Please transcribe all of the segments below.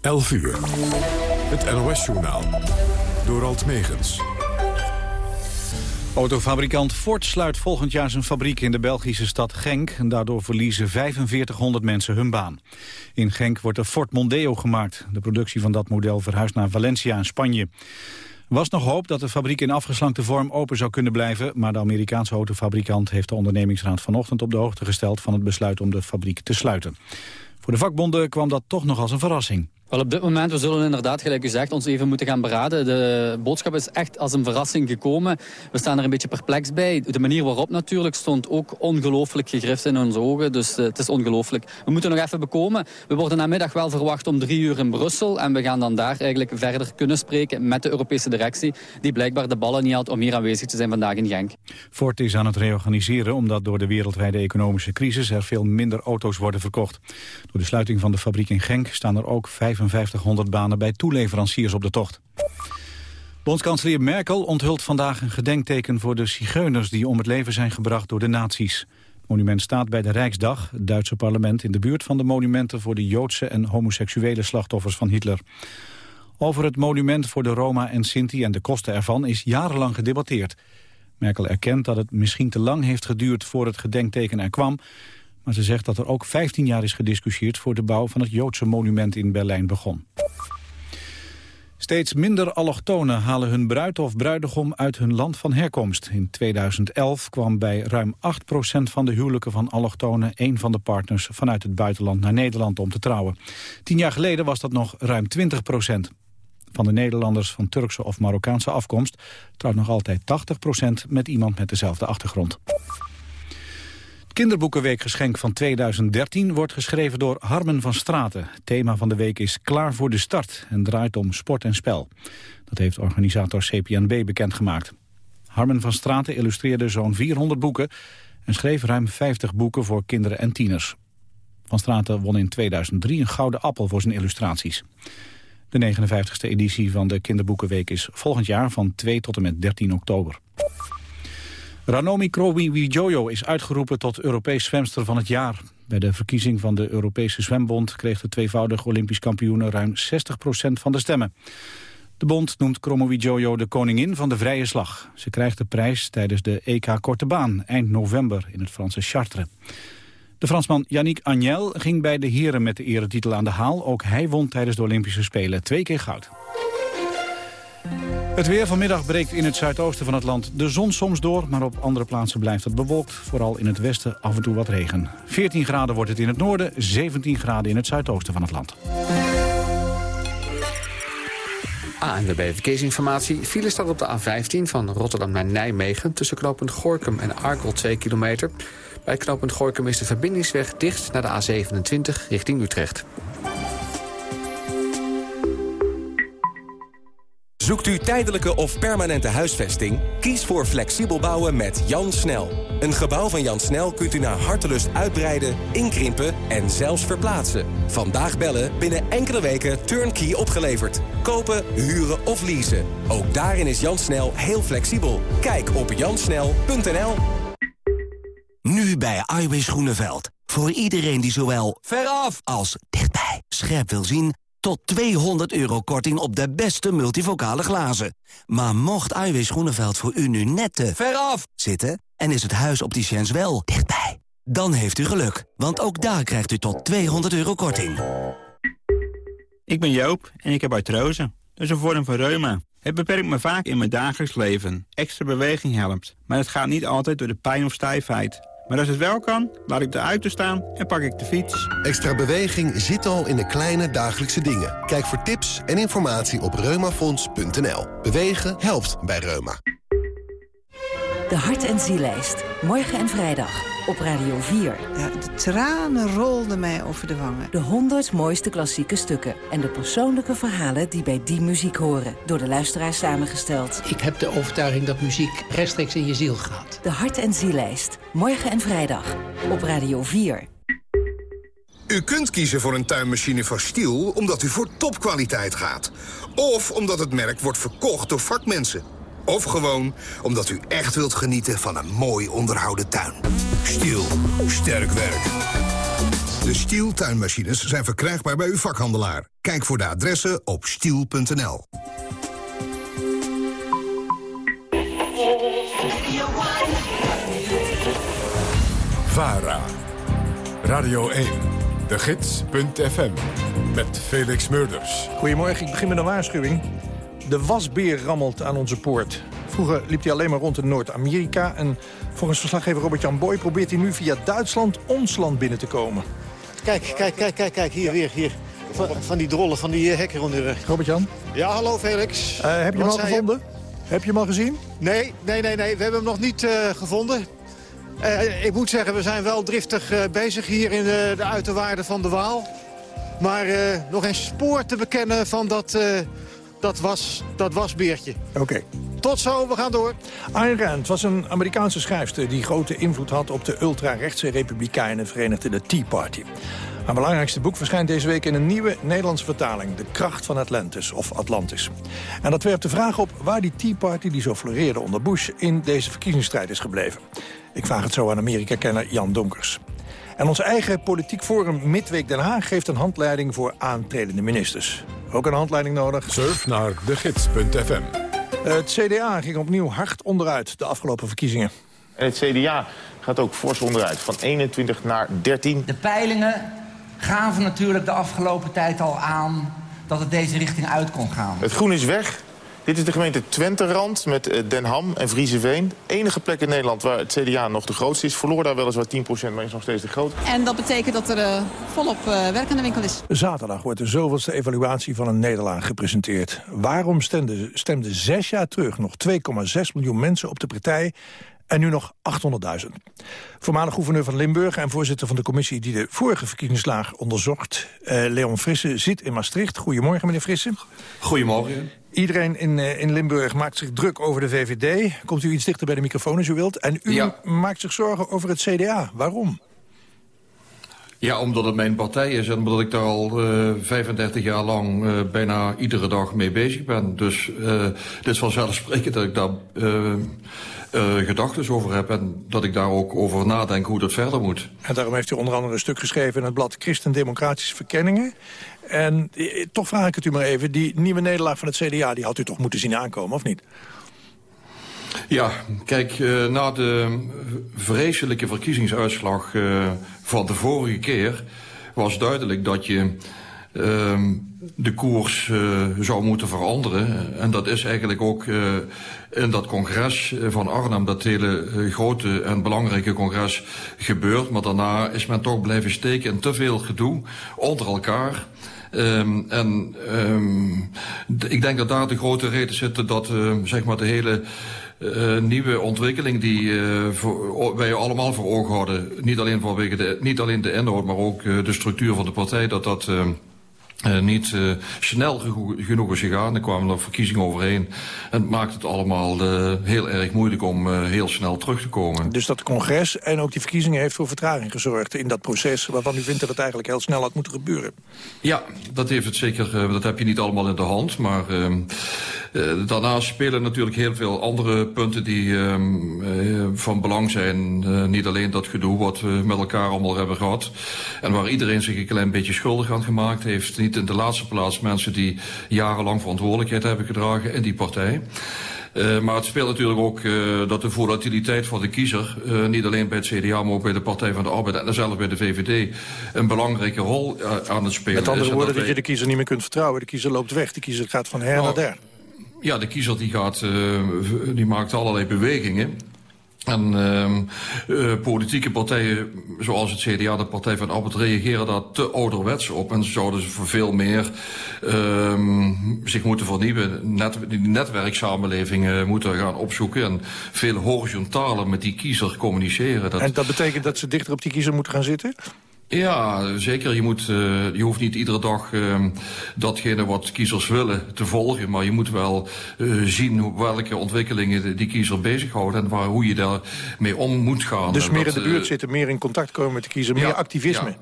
11 uur. Het NOS-journaal. Door Alt Megens. Autofabrikant Ford sluit volgend jaar zijn fabriek in de Belgische stad Genk. En daardoor verliezen 4500 mensen hun baan. In Genk wordt de Ford Mondeo gemaakt. De productie van dat model verhuist naar Valencia in Spanje. Er was nog hoop dat de fabriek in afgeslankte vorm open zou kunnen blijven... maar de Amerikaanse autofabrikant heeft de ondernemingsraad vanochtend op de hoogte gesteld... van het besluit om de fabriek te sluiten. Voor de vakbonden kwam dat toch nog als een verrassing. Wel, op dit moment, we zullen inderdaad, gelijk u zegt, ons even moeten gaan beraden. De boodschap is echt als een verrassing gekomen. We staan er een beetje perplex bij. De manier waarop natuurlijk stond ook ongelooflijk gegrift in onze ogen. Dus uh, het is ongelooflijk. We moeten nog even bekomen. We worden namiddag wel verwacht om drie uur in Brussel. En we gaan dan daar eigenlijk verder kunnen spreken met de Europese directie. Die blijkbaar de ballen niet had om hier aanwezig te zijn vandaag in Genk. Ford is aan het reorganiseren omdat door de wereldwijde economische crisis er veel minder auto's worden verkocht. Door de sluiting van de fabriek in Genk staan er ook 5500 banen bij toeleveranciers op de tocht. Bondskanselier Merkel onthult vandaag een gedenkteken voor de zigeuners die om het leven zijn gebracht door de nazi's. Het monument staat bij de Rijksdag, het Duitse parlement, in de buurt van de monumenten voor de Joodse en homoseksuele slachtoffers van Hitler. Over het monument voor de Roma en Sinti en de kosten ervan is jarenlang gedebatteerd. Merkel erkent dat het misschien te lang heeft geduurd voor het gedenkteken er kwam, maar ze zegt dat er ook 15 jaar is gediscussieerd voor de bouw van het Joodse monument in Berlijn begon. Steeds minder allochtonen halen hun bruid of bruidegom uit hun land van herkomst. In 2011 kwam bij ruim 8% van de huwelijken van allochtonen... een van de partners vanuit het buitenland naar Nederland om te trouwen. Tien jaar geleden was dat nog ruim 20% Van de Nederlanders van Turkse of Marokkaanse afkomst... trouwt nog altijd 80% met iemand met dezelfde achtergrond. Kinderboekenweekgeschenk van 2013 wordt geschreven door Harmen van Straten. Thema van de week is Klaar voor de start en draait om sport en spel. Dat heeft organisator CPNB bekendgemaakt. Harmen van Straten illustreerde zo'n 400 boeken... en schreef ruim 50 boeken voor kinderen en tieners. Van Straten won in 2003 een gouden appel voor zijn illustraties. De 59e editie van de Kinderboekenweek is volgend jaar van 2 tot en met 13 oktober. Ranomi Kromowidjojo is uitgeroepen tot Europees zwemster van het jaar. Bij de verkiezing van de Europese Zwembond kreeg de tweevoudig Olympisch kampioene ruim 60% van de stemmen. De bond noemt Kromowidjojo de koningin van de vrije slag. Ze krijgt de prijs tijdens de EK Korte Baan eind november in het Franse Chartres. De Fransman Yannick Agnel ging bij de heren met de eretitel aan de haal. Ook hij won tijdens de Olympische Spelen twee keer goud. Het weer vanmiddag breekt in het zuidoosten van het land de zon soms door... maar op andere plaatsen blijft het bewolkt. Vooral in het westen af en toe wat regen. 14 graden wordt het in het noorden, 17 graden in het zuidoosten van het land. ANWB Verkeersinformatie. File staat op de A15 van Rotterdam naar Nijmegen... tussen knooppunt Gorkum en Arkel 2 kilometer. Bij knooppunt Gorkum is de verbindingsweg dicht naar de A27 richting Utrecht. Zoekt u tijdelijke of permanente huisvesting? Kies voor flexibel bouwen met Jan Snel. Een gebouw van Jan Snel kunt u naar hartelust uitbreiden, inkrimpen en zelfs verplaatsen. Vandaag bellen, binnen enkele weken turnkey opgeleverd. Kopen, huren of leasen. Ook daarin is Jan Snel heel flexibel. Kijk op jansnel.nl Nu bij Iwis Groeneveld. Voor iedereen die zowel veraf als dichtbij scherp wil zien tot 200 euro korting op de beste multivocale glazen. Maar mocht Iwis Groeneveld voor u nu net te veraf zitten... en is het huis opticiens wel dichtbij... dan heeft u geluk, want ook daar krijgt u tot 200 euro korting. Ik ben Joop en ik heb artrose. Dat is een vorm van reuma. Het beperkt me vaak in mijn dagelijks leven. Extra beweging helpt, maar het gaat niet altijd door de pijn of stijfheid. Maar als het wel kan, laat ik de auto staan en pak ik de fiets. Extra beweging zit al in de kleine dagelijkse dingen. Kijk voor tips en informatie op reumafonds.nl. Bewegen helpt bij Reuma. De Hart- en Zielijst. Morgen en vrijdag op Radio 4. Ja, de tranen rolden mij over de wangen. De 100 mooiste klassieke stukken. En de persoonlijke verhalen die bij die muziek horen. Door de luisteraars samengesteld. Ik heb de overtuiging dat muziek rechtstreeks in je ziel gaat. De Hart- en Zielijst. Morgen en vrijdag op Radio 4. U kunt kiezen voor een tuinmachine van Stiel omdat u voor topkwaliteit gaat. Of omdat het merk wordt verkocht door vakmensen. Of gewoon omdat u echt wilt genieten van een mooi onderhouden tuin. Stiel. Sterk werk. De Stiel tuinmachines zijn verkrijgbaar bij uw vakhandelaar. Kijk voor de adressen op stiel.nl. VARA. Radio 1. De Gids.fm. Met Felix Murders. Goedemorgen, ik begin met een waarschuwing. De wasbeer rammelt aan onze poort. Vroeger liep hij alleen maar rond in Noord-Amerika... en volgens verslaggever Robert-Jan Boy probeert hij nu via Duitsland ons land binnen te komen. Kijk, kijk, kijk, kijk, kijk, hier weer, hier. Van, van die drollen, van die uh, hekken onder de. Robert-Jan? Ja, hallo Felix. Uh, heb je Wat hem al gevonden? Heb je hem al gezien? Nee, nee, nee, nee. we hebben hem nog niet uh, gevonden. Uh, ik moet zeggen, we zijn wel driftig uh, bezig hier in de, de uiterwaarden van de Waal. Maar uh, nog een spoor te bekennen van dat, dat, was, dat wasbeertje. Oké. Okay. Tot zo, we gaan door. Ayn Rand was een Amerikaanse schrijfster die grote invloed had op de ultra-rechtse republikeinen verenigde de Tea Party. Haar belangrijkste boek verschijnt deze week in een nieuwe Nederlandse vertaling... De kracht van Atlantis, of Atlantis. En dat werpt de vraag op waar die Tea Party, die zo floreerde onder Bush... in deze verkiezingsstrijd is gebleven. Ik vraag het zo aan Amerika-kenner Jan Donkers. En ons eigen politiek forum Midweek Den Haag geeft een handleiding voor aantredende ministers. Ook een handleiding nodig? Surf naar degids.fm. Het CDA ging opnieuw hard onderuit de afgelopen verkiezingen. En het CDA gaat ook fors onderuit, van 21 naar 13. De peilingen gaven natuurlijk de afgelopen tijd al aan dat het deze richting uit kon gaan. Het groen is weg. Dit is de gemeente Twente-rand met Den Ham en Vriezenveen. Enige plek in Nederland waar het CDA nog de grootste is. Verloor daar weliswaar 10%, maar is nog steeds de groot. En dat betekent dat er uh, volop uh, werk aan de winkel is. Zaterdag wordt de zoveelste evaluatie van een nederlaag gepresenteerd. Waarom stemden stemde zes jaar terug nog 2,6 miljoen mensen op de partij en nu nog 800.000. Voormalig gouverneur van Limburg en voorzitter van de commissie... die de vorige verkiezingslaag onderzocht, uh, Leon Frisse, zit in Maastricht. Goedemorgen, meneer Frisse. Goedemorgen. Iedereen in, uh, in Limburg maakt zich druk over de VVD. Komt u iets dichter bij de microfoon als u wilt. En u ja. maakt zich zorgen over het CDA. Waarom? Ja, omdat het mijn partij is en omdat ik daar al uh, 35 jaar lang uh, bijna iedere dag mee bezig ben. Dus uh, het is vanzelfsprekend dat ik daar gedachten over heb en dat ik daar ook over nadenk hoe dat verder moet. En daarom heeft u onder andere een stuk geschreven in het blad Christen-Democratische Verkenningen. En toch vraag ik het u maar even, die nieuwe nederlaag van het CDA... die had u toch moeten zien aankomen, of niet? Ja, kijk, uh, na de vreselijke verkiezingsuitslag uh, van de vorige keer... was duidelijk dat je uh, de koers uh, zou moeten veranderen. En dat is eigenlijk ook in dat congres van Arnhem, dat hele grote en belangrijke congres, gebeurd. Maar daarna is men toch blijven steken in te veel gedoe onder elkaar... Um, en um, ik denk dat daar de grote reden zit dat zeg maar de hele uh, nieuwe ontwikkeling die uh, wij allemaal voor ogen hadden, niet alleen vanwege de, niet alleen de inhoud, maar ook de structuur van de partij, dat dat Uh, niet uh, snel genoeg is gegaan. Er kwamen er verkiezingen overheen. En het maakt het allemaal uh, heel erg moeilijk om heel snel terug te komen. Dus dat congres en ook die verkiezingen heeft voor vertraging gezorgd in dat proces... waarvan u vindt dat het eigenlijk heel snel had moeten gebeuren. Ja, dat heeft het zeker. dat heb je niet allemaal in de hand. Maar ehm, daarnaast spelen natuurlijk heel veel andere punten die ehm, van belang zijn. niet alleen dat gedoe wat we met elkaar allemaal hebben gehad. En waar iedereen zich een klein beetje schuldig aan gemaakt heeft niet in de laatste plaats mensen die jarenlang verantwoordelijkheid hebben gedragen in die partij. Uh, maar het speelt natuurlijk ook uh, dat de volatiliteit van de kiezer, uh, niet alleen bij het CDA, maar ook bij de Partij van de Arbeid en zelfs bij de VVD, een belangrijke rol aan het spelen is. Met andere is. woorden, dat, dat je de kiezer niet meer kunt vertrouwen. De kiezer loopt weg, de kiezer gaat van her nou, naar der. Ja, de kiezer die gaat, die maakt allerlei bewegingen. En uh, politieke partijen, zoals het CDA, de Partij van Arbeid, reageren daar te ouderwets op. En zouden ze voor veel meer uh, zich moeten vernieuwen. Net, die netwerksamenleving moeten gaan opzoeken. En veel horizontaler met die kiezer communiceren. Dat... En dat betekent dat ze dichter op die kiezer moeten gaan zitten? Ja, zeker. Je, moet, uh, je hoeft niet iedere dag uh, datgene wat kiezers willen te volgen. Maar je moet wel uh, zien welke ontwikkelingen die kiezer bezighouden. En waar, hoe je daarmee om moet gaan. Dus meer dat, in de buurt zitten, meer in contact komen met de kiezer, meer activisme. Ja.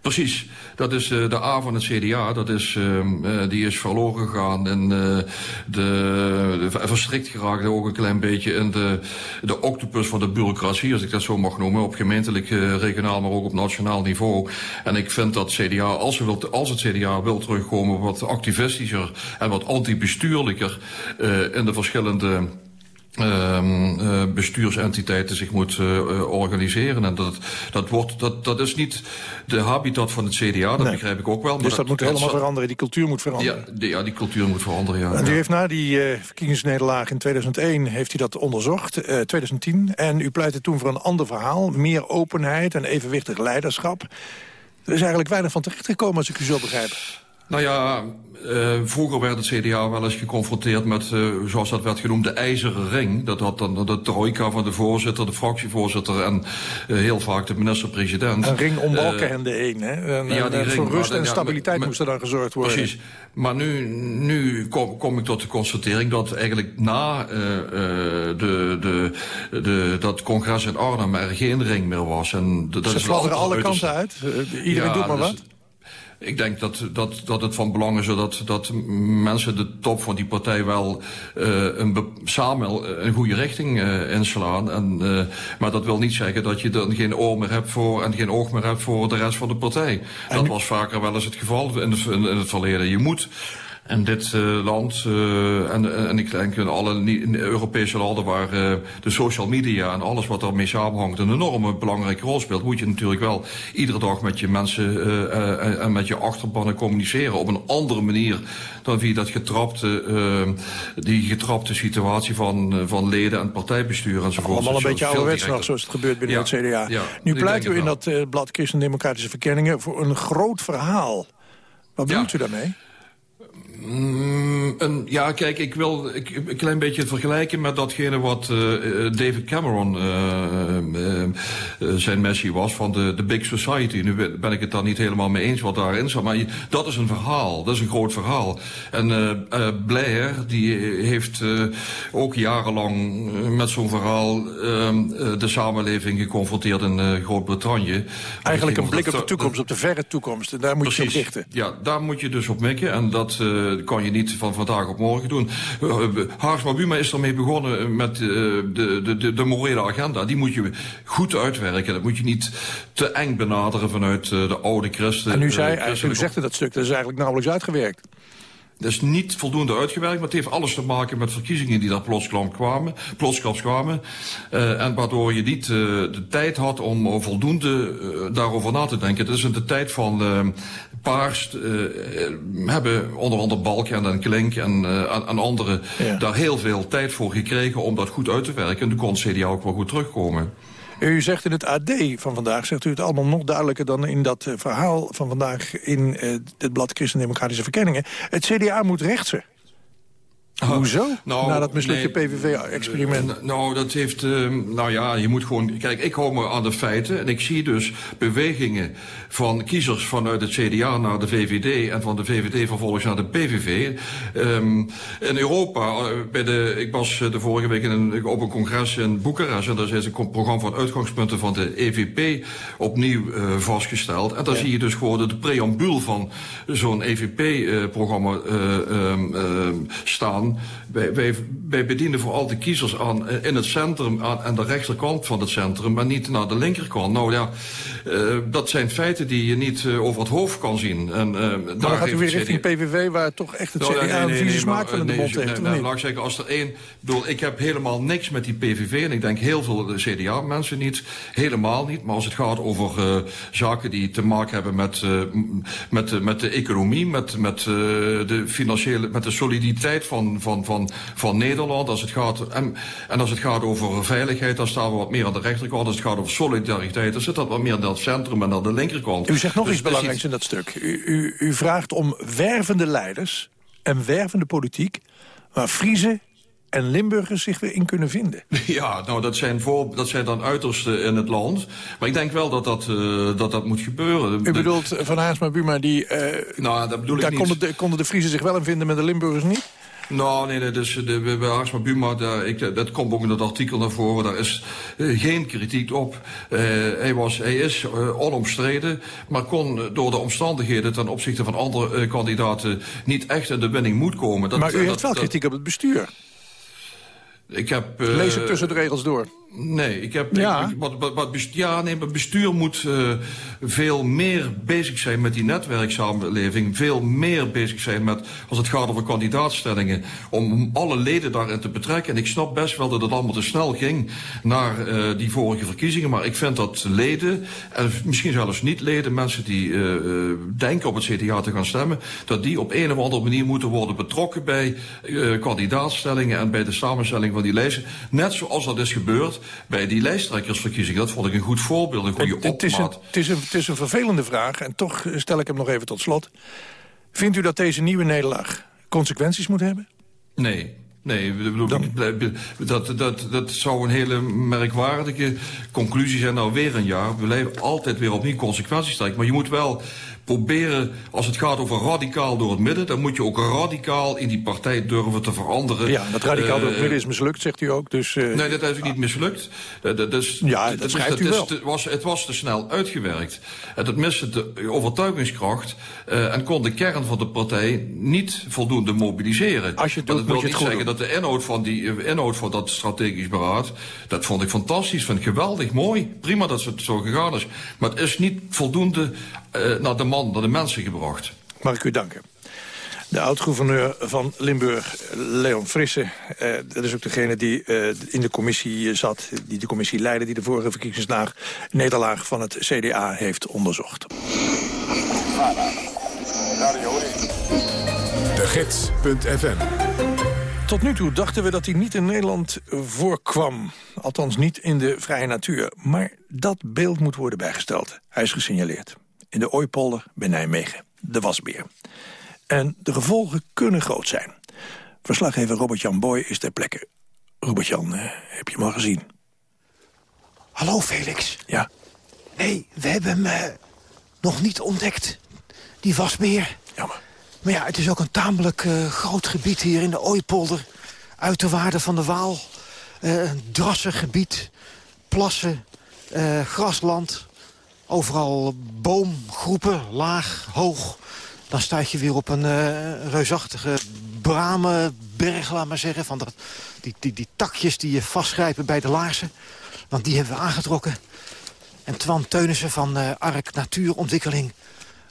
Precies. Dat is uh, de A van het CDA. Dat is, uh, die is verloren gegaan en uh, de, de, verstrikt geraakt ook een klein beetje in de, de octopus van de bureaucratie, als ik dat zo mag noemen, op gemeentelijk, regionaal, maar ook op nationaal niveau. En ik vind dat CDA, als, ze als het CDA wil terugkomen wat activistischer en wat anti-bestuurlijker in de verschillende bestuursentiteiten zich moet uh, organiseren. En dat, dat, wordt, dat, dat is niet de habitat van het CDA, dat begrijp ik ook wel. Dus dat, moet helemaal veranderen, die cultuur moet veranderen. Ja, die, ja, die cultuur moet veranderen, ja. En u heeft na die uh, verkiegingsnederlaag in 2001 heeft u dat onderzocht, 2010. En u pleitte toen voor een ander verhaal, meer openheid en evenwichtig leiderschap. Er is eigenlijk weinig van terechtgekomen, als ik u zo begrijp. Nou ja, uh, vroeger werd het CDA wel eens geconfronteerd met, uh, zoals dat werd genoemd, de ijzeren ring. Dat had dan de trojka van de voorzitter, de fractievoorzitter en uh, heel vaak de minister-president. Een ring om Balkenende een, hè? En, ja, die ring, voor rust en stabiliteit ja, moest er dan gezorgd worden. Precies. Maar nu, nu kom, kom ik tot de constatering dat eigenlijk na de, de, de, dat congres in Arnhem er geen ring meer was. En dat Ze is alle kanten uit. Iedereen ja, doet maar dus, wat. Ik denk dat, dat, dat het van belang is dat, dat mensen de top van die partij wel uh, een, samen een goede richting uh, inslaan. En, uh, maar dat wil niet zeggen dat je dan geen oor meer hebt voor en geen oog meer hebt voor de rest van de partij. En dat was vaker wel eens het geval in het, in het verleden. Je moet en dit uh, land, uh, en, en ik denk in alle in Europese landen waar uh, de social media en alles wat daarmee samenhangt een enorme belangrijke rol speelt, moet je natuurlijk wel iedere dag met je mensen en, en, met je achterbannen communiceren op een andere manier dan via dat getrapte, die getrapte situatie van, van leden en partijbestuur enzovoort. Allemaal een beetje ouderwets nog, zoals het gebeurt binnen ja, het CDA. Ja, nu pleit u in dat blad Christen-Democratische Verkenningen voor een groot verhaal. Wat bedoelt ja. u daarmee? Mm, ja, kijk, ik wil ik, een klein beetje vergelijken met datgene wat uh, David Cameron uh, uh, zijn missie was van de, de Big Society. Nu ben ik het daar niet helemaal mee eens wat daarin zat, maar dat is een verhaal, dat is een groot verhaal. En Blair, die heeft ook jarenlang met zo'n verhaal ehm, de samenleving geconfronteerd in Groot-Brittannië. Eigenlijk een blik op de toekomst, op de verre toekomst. En daar moet Precies, je op richten. Ja, daar moet je dus op mikken en dat kan je niet van vandaag op morgen doen. Haarsma Buma is ermee begonnen met de, de, de, de morele agenda. Die moet je goed uitwerken. Dat moet je niet te eng benaderen vanuit de oude christen. En u, zei, u zegt dat stuk, dat is eigenlijk nauwelijks uitgewerkt. Dat is niet voldoende uitgewerkt, maar het heeft alles te maken met verkiezingen die daar plotsklaps kwamen. Plotsklaps kwamen uh, en waardoor je niet uh, de tijd had om voldoende uh, daarover na te denken. Het is in de tijd van Paars hebben onder andere Balken en Klink en, en, en anderen ja. daar heel veel tijd voor gekregen om dat goed uit te werken. En toen kon CDA ook wel goed terugkomen. U zegt in het AD van vandaag, zegt u het allemaal nog duidelijker... dan in dat verhaal van vandaag in het blad Christen-Democratische Verkenningen. Het CDA moet rechtsen. Hoezo? Nou, Na dat mislukte nee, PVV-experiment. Nou, dat heeft... Uh, nou ja, je moet gewoon... Kijk, ik hou me aan de feiten. En ik zie dus bewegingen van kiezers vanuit het CDA naar de VVD... en van de VVD vervolgens naar de PVV. Um, in Europa, bij de, ik was de vorige week in een, op een congres in Boekarest... en daar is een programma van uitgangspunten van de EVP opnieuw uh, vastgesteld. En daar ja. zie je dus gewoon de preambuul van zo'n EVP-programma uh, um, staan wij, wij, wij, bedienen vooral de kiezers aan in het centrum, aan, aan de rechterkant van het centrum, maar niet naar de linkerkant. Nou ja, uh, dat zijn feiten die je niet uh, over het hoofd kan zien. En, uh, maar dan gaat u weer richting PVV, waar toch echt het CDA nou, nee, nee, een vieze smaak van in de mond heeft. Nee, laat ik zeggen, als er één... Bedoel, ik heb helemaal niks met die PVV en ik denk heel veel CDA-mensen niet. Helemaal niet, maar als het gaat over zaken die te maken hebben met, met, met de economie, met, met, de financiële, met de soliditeit van, van, van, van Nederland. Als het gaat, en, en als het gaat over veiligheid, dan staan we wat meer aan de rechterkant. Als het gaat over solidariteit, dan zit dat wat meer aan het centrum en aan de linkerkant. U zegt nog dus iets belangrijks in dat stuk. U, u, u vraagt om wervende leiders en wervende politiek... waar Friese en Limburgers zich weer in kunnen vinden. Ja, nou dat zijn, voor, dat zijn dan uitersten in het land. Maar ik denk wel dat dat, uh, dat, dat moet gebeuren. U bedoelt Van Haarsma Buma, die, uh, nou, dat bedoel daar ik konden de, konden de Friese zich wel in vinden, met de Limburgers niet? Nou, nee, nee dus de, bij Haarsma Buma, daar, ik, dat komt ook in het artikel naar voren, daar is uh, geen kritiek op. Uh, hij, was, hij is uh, onomstreden, maar kon door de omstandigheden ten opzichte van andere kandidaten niet echt in de winning moet komen. Dat, maar u heeft wel kritiek op het bestuur. Ik heb, Lees het tussen de regels door. Nee, ik heb, ja. Ik, wat, wat, wat bestuur, ja, nee, maar bestuur moet uh, veel meer bezig zijn met die netwerksamenleving. Veel meer bezig zijn met, als het gaat over kandidaatstellingen, om alle leden daarin te betrekken. En ik snap best wel dat het allemaal te snel ging naar uh, die vorige verkiezingen. Maar ik vind dat leden, en misschien zelfs niet leden, mensen die uh, denken op het CDA te gaan stemmen, dat die op een of andere manier moeten worden betrokken bij kandidaatstellingen en bij de samenstelling van die lijsten. Net zoals dat is gebeurd bij die lijsttrekkersverkiezingen. Dat vond ik een goed voorbeeld, een goede het, het, is een, het, is een, het is een vervelende vraag en toch stel ik hem nog even tot slot. Vindt u dat deze nieuwe nederlaag consequenties moet hebben? Nee, Nee, dat, dat, dat zou een hele merkwaardige conclusie zijn. Nou, weer een jaar. We blijven altijd weer opnieuw consequenties trekken. Maar je moet wel proberen, als het gaat over radicaal door het midden... dan moet je ook radicaal in die partij durven te veranderen. Ja, dat radicaal door het eh, midden is mislukt, zegt u ook. Dus, uh, nee, dat is niet mislukt. Dat, dat is, ja, dat, schrijft u wel. Het was, het was te snel uitgewerkt. En dat miste de overtuigingskracht... Uh, en kon de kern van de partij niet voldoende mobiliseren. Als je doet, dat wil niet zeggen dat de inhoud van, die, inhoud van dat strategisch beraad... dat vond ik fantastisch, vind ik geweldig, mooi. Prima dat het zo gegaan is. Maar het is niet voldoende naar de man, naar de mensen gebracht. Mag ik u danken. De oud-gouverneur van Limburg, Leon Frisse. Uh, dat is ook degene die uh, in de commissie zat, die de commissie leidde... die de vorige verkiezingsnederlaag nederlaag van het CDA heeft onderzocht. De Gids.fm tot nu toe dachten we dat hij niet in Nederland voorkwam. Althans niet in de vrije natuur. Maar dat beeld moet worden bijgesteld. Hij is gesignaleerd in de Ooipolder bij Nijmegen, de wasbeer. En de gevolgen kunnen groot zijn. Verslaggever Robert-Jan Boy is ter plekke. Robert-Jan, eh, heb je hem al gezien? Hallo, Felix. Ja? Nee, we hebben hem uh, nog niet ontdekt. Die wasbeer. Jammer. Maar ja, het is ook een tamelijk uh, groot gebied hier in de Ooipolder. Uiterwaarden van de Waal. een drassig gebied. Plassen, grasland. Overal boomgroepen, laag, hoog. Dan stuit je weer op een uh, reusachtige bramenberg, laat maar zeggen. Van dat, die, die, die takjes die je vastgrijpen bij de laarzen. Want die hebben we aangetrokken. En Twan Teunissen van uh, Ark Natuurontwikkeling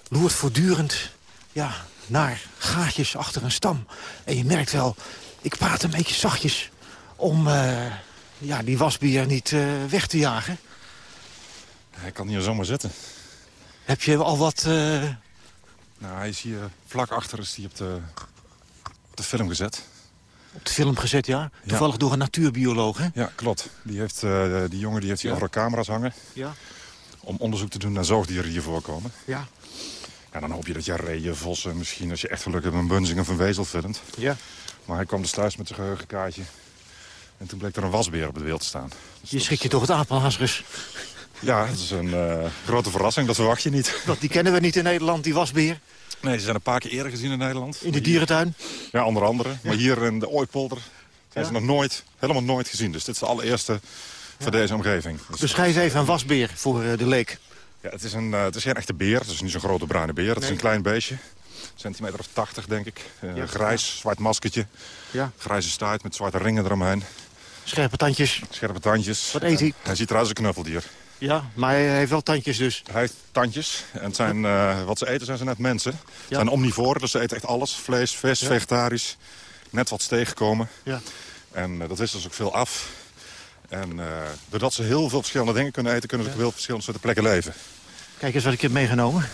loert voortdurend ja, naar gaatjes achter een stam. En je merkt wel, ik praat een beetje zachtjes om uh, ja, die wasbier niet weg te jagen. Hij kan hier zomaar zitten. Heb je al wat... Uh... Nou, hij is hier vlak achter is hij op de, op de film gezet. Op de film gezet, ja? Toevallig door een natuurbioloog, hè? Ja, klopt. Die, heeft, uh, die jongen die heeft hier ja. overal camera's hangen. Ja. Om onderzoek te doen naar zoogdieren die hier voorkomen. Ja. Ja, dan hoop je dat je reeën, vossen, misschien als je echt geluk hebt... een bunzing of een wezel filmt. Ja. Maar hij kwam de sluis met zijn geheugenkaartje. En toen bleek er een wasbeer op het wild te staan. Dus je schrik je toch het apenhazerus? Ja, dat is een uh, grote verrassing. Dat verwacht je niet. Want die kennen we niet in Nederland, die wasbeer. Nee, ze zijn een paar keer eerder gezien in Nederland. In de dierentuin? Ja, onder andere. Maar hier in de Ooipolder zijn ze nog nooit, helemaal nooit gezien. Dus dit is de allereerste voor deze omgeving. Dus Beschrijf even een wasbeer voor uh, de leek. Ja, het, is een, het is geen echte beer. Het is niet zo'n grote bruine beer. Het nee. is een klein beestje. Centimeter of 80, denk ik. Ja, grijs, zwart maskertje. Ja. Grijze staart met zwarte ringen eromheen. Scherpe tandjes. Scherpe tandjes. Wat eet hij? Hij ziet eruit als een knuffeldier. Ja, maar hij heeft wel tandjes dus. Hij heeft tandjes. En het zijn, uh, wat ze eten zijn ze net mensen. Ja. zijn omnivoren, dus ze eten echt alles. Vlees, vis, ja. vegetarisch. Net wat tegenkomen. Ja. En uh, dat wist dus ook veel af. En uh, doordat ze heel veel verschillende dingen kunnen eten... kunnen ze ja. op heel verschillende soorten plekken leven. Kijk eens wat ik heb meegenomen.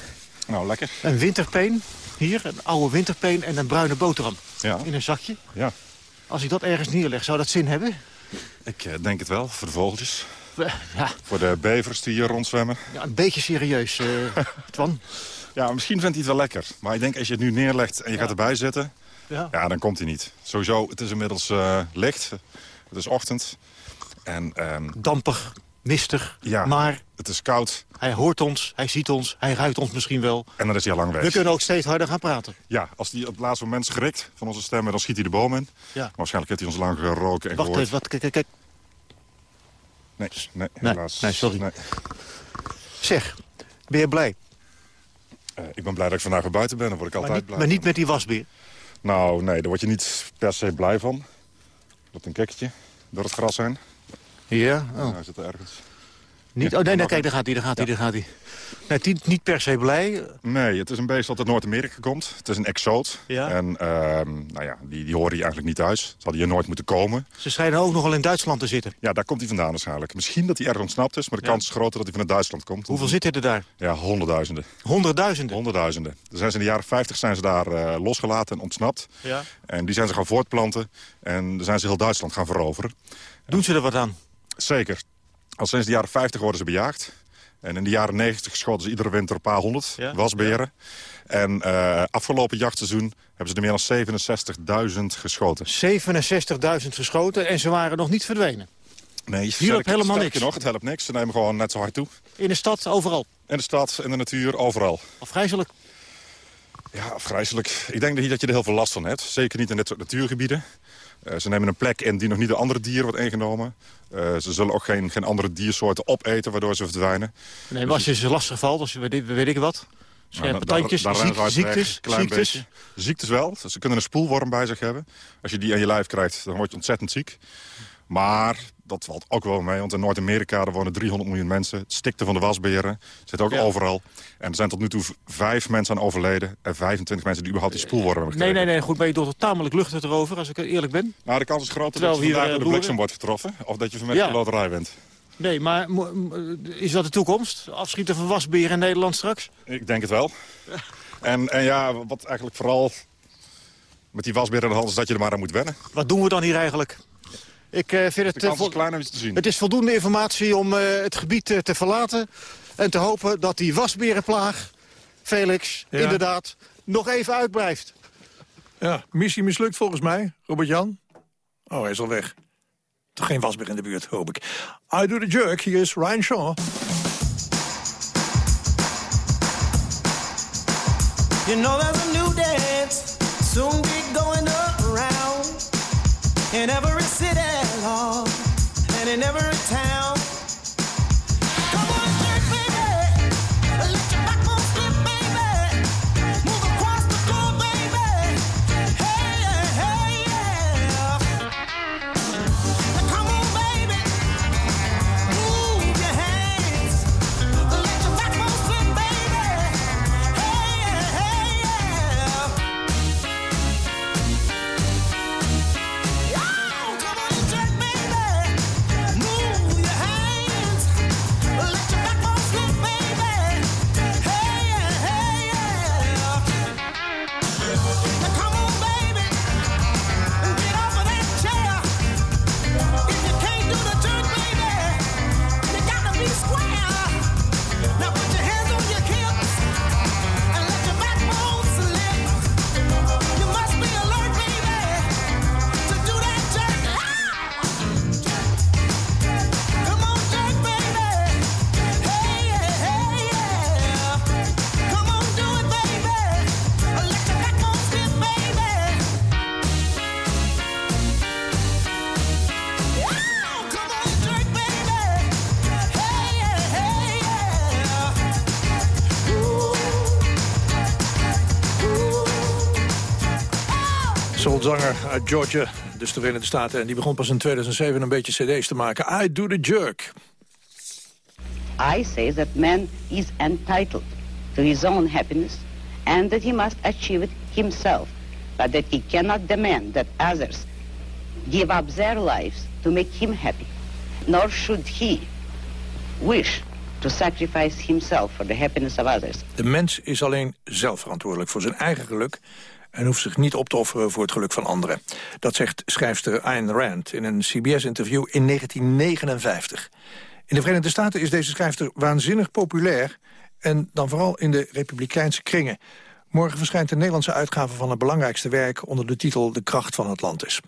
Nou, lekker. Een winterpeen. Hier, een oude winterpeen en een bruine boterham. Ja. In een zakje. Ja. Als ik dat ergens neerleg, zou dat zin hebben? Ik denk het wel, voor de vogeltjes. Ja. Voor de bevers die hier rondzwemmen. Ja, een beetje serieus, uh, Twan. ja, misschien vindt hij het wel lekker. Maar ik denk als je het nu neerlegt en je ja. gaat erbij zitten... Ja. ja, dan komt hij niet. Sowieso, het is inmiddels uh, licht. Het is ochtend. En, um... Dampig, mistig, ja. maar Het is koud. Hij hoort ons, hij ziet ons, hij ruikt ons misschien wel. En dan is hij al lang weg. We kunnen ook steeds harder gaan praten. Ja, als hij op het laatste moment schrikt van onze stemmen... dan schiet hij de boom in. Ja. Maar waarschijnlijk heeft hij ons lang geroken en Wacht gehoord. even, wat, kijk, kijk. Nee, nee, helaas. nee, sorry. Nee. Zeg, ben je blij? Eh, ik ben blij dat ik vandaag weer buiten ben. Daar word ik Maar altijd niet, blij maar van. niet met die wasbeer. Nou, nee, daar word je niet per se blij van. Dat een kekkertje door het gras heen. Ja? Oh. hij zit er ergens. Niet, oh, nee, nee, kijk, daar gaat hij, daar gaat hij, daar gaat hij. Nee, niet, niet per se blij. Nee, het is een beest dat uit Noord-Amerika komt. Het is een exoot. Ja. En ehm, nou ja, die, die horen hier eigenlijk niet thuis. Ze hadden hier nooit moeten komen. Ze schijnen ook nogal in Duitsland te zitten. Ja, daar komt hij vandaan waarschijnlijk. Misschien dat hij ergens ontsnapt is, maar de Ja. kans is groter dat hij vanuit Duitsland komt. Hoeveel zitten er daar? Ja, honderdduizenden. Honderdduizenden? Honderdduizenden. Er zijn ze in de jaren 50 zijn ze daar eh, losgelaten en ontsnapt. Ja. En die zijn ze gaan voortplanten. En dan zijn ze heel Duitsland gaan veroveren. Doen ze er wat aan? Zeker. Al sinds de jaren 50 worden ze bejaagd. En in de jaren 90 schoten ze iedere winter een paar honderd Ja? wasberen. En eh, afgelopen jachtseizoen hebben ze er meer dan 67.000 geschoten. 67.000 geschoten en ze waren nog niet verdwenen. Nee, sterk- helemaal niks. nog, het helpt niks. Ze nemen gewoon net zo hard toe. In de stad, overal. In de stad, in de natuur, overal. Afgrijzelijk. Ja, afgrijzelijk. Ik denk dat je er heel veel last van hebt. Zeker niet in dit soort natuurgebieden. Eh, ze nemen een plek in die nog niet door andere dieren wordt ingenomen. Eh, ze zullen ook geen, geen andere diersoorten opeten waardoor ze verdwijnen. Nee, maar als je ze lastig valt, als je weet, weet ik wat. Scherpe Nou, tandjes, ziektes, ziektes. beetje. Ziektes wel. Ze kunnen een spoelworm bij zich hebben. Als je die aan je lijf krijgt, dan word je ontzettend ziek. Maar dat valt ook wel mee, want in Noord-Amerika er wonen 300 miljoen mensen. Het stikte van de wasberen zit ook Ja. overal. En er zijn tot nu toe vijf mensen aan overleden... en 25 mensen die überhaupt die spoelworm hebben Nee, gekregen. nee, nee, goed, maar je doet het tamelijk luchtig erover, als ik eerlijk ben. Nou, de kans is Terwijl dat je vandaag eh, door de roeren. bliksem wordt getroffen... of dat je vanmiddag Ja. de loterij wint. Nee, maar is dat de toekomst? Afschieten van wasberen in Nederland straks? Ik denk het wel. En, en ja, wat eigenlijk vooral met die wasberen aan de hand is dat je er maar aan moet wennen. Wat doen we dan hier eigenlijk? Ik eh, vind het, eh, is klein om te zien. het is voldoende informatie om eh, het gebied eh, te verlaten. En te hopen dat die wasberenplaag, Felix, Ja. inderdaad, nog even uitblijft. Ja, missie mislukt volgens mij. Robert-Jan? Oh, hij is al weg. Toch geen wasbeer in de buurt, hoop ik. I do the jerk, hier is Ryan Shaw. You know there's a new dance soon be going around in every city, in every town. Soulzanger uit Georgia, dus de Verenigde Staten. En die begon pas in 2007 een beetje cd's te maken. I do the jerk. I say that man is entitled to his own happiness and that he must achieve it himself, but that he cannot demand that others give up their lives to make him happy, nor should he wish to sacrifice himself for the happiness of others. De mens is alleen zelf verantwoordelijk voor zijn eigen geluk... en hoeft zich niet op te offeren voor het geluk van anderen. Dat zegt schrijfster Ayn Rand in een CBS-interview in 1959. In de Verenigde Staten is deze schrijfster waanzinnig populair... en dan vooral in de republikeinse kringen. Morgen verschijnt de Nederlandse uitgave van het belangrijkste werk... onder de titel De kracht van Atlantis.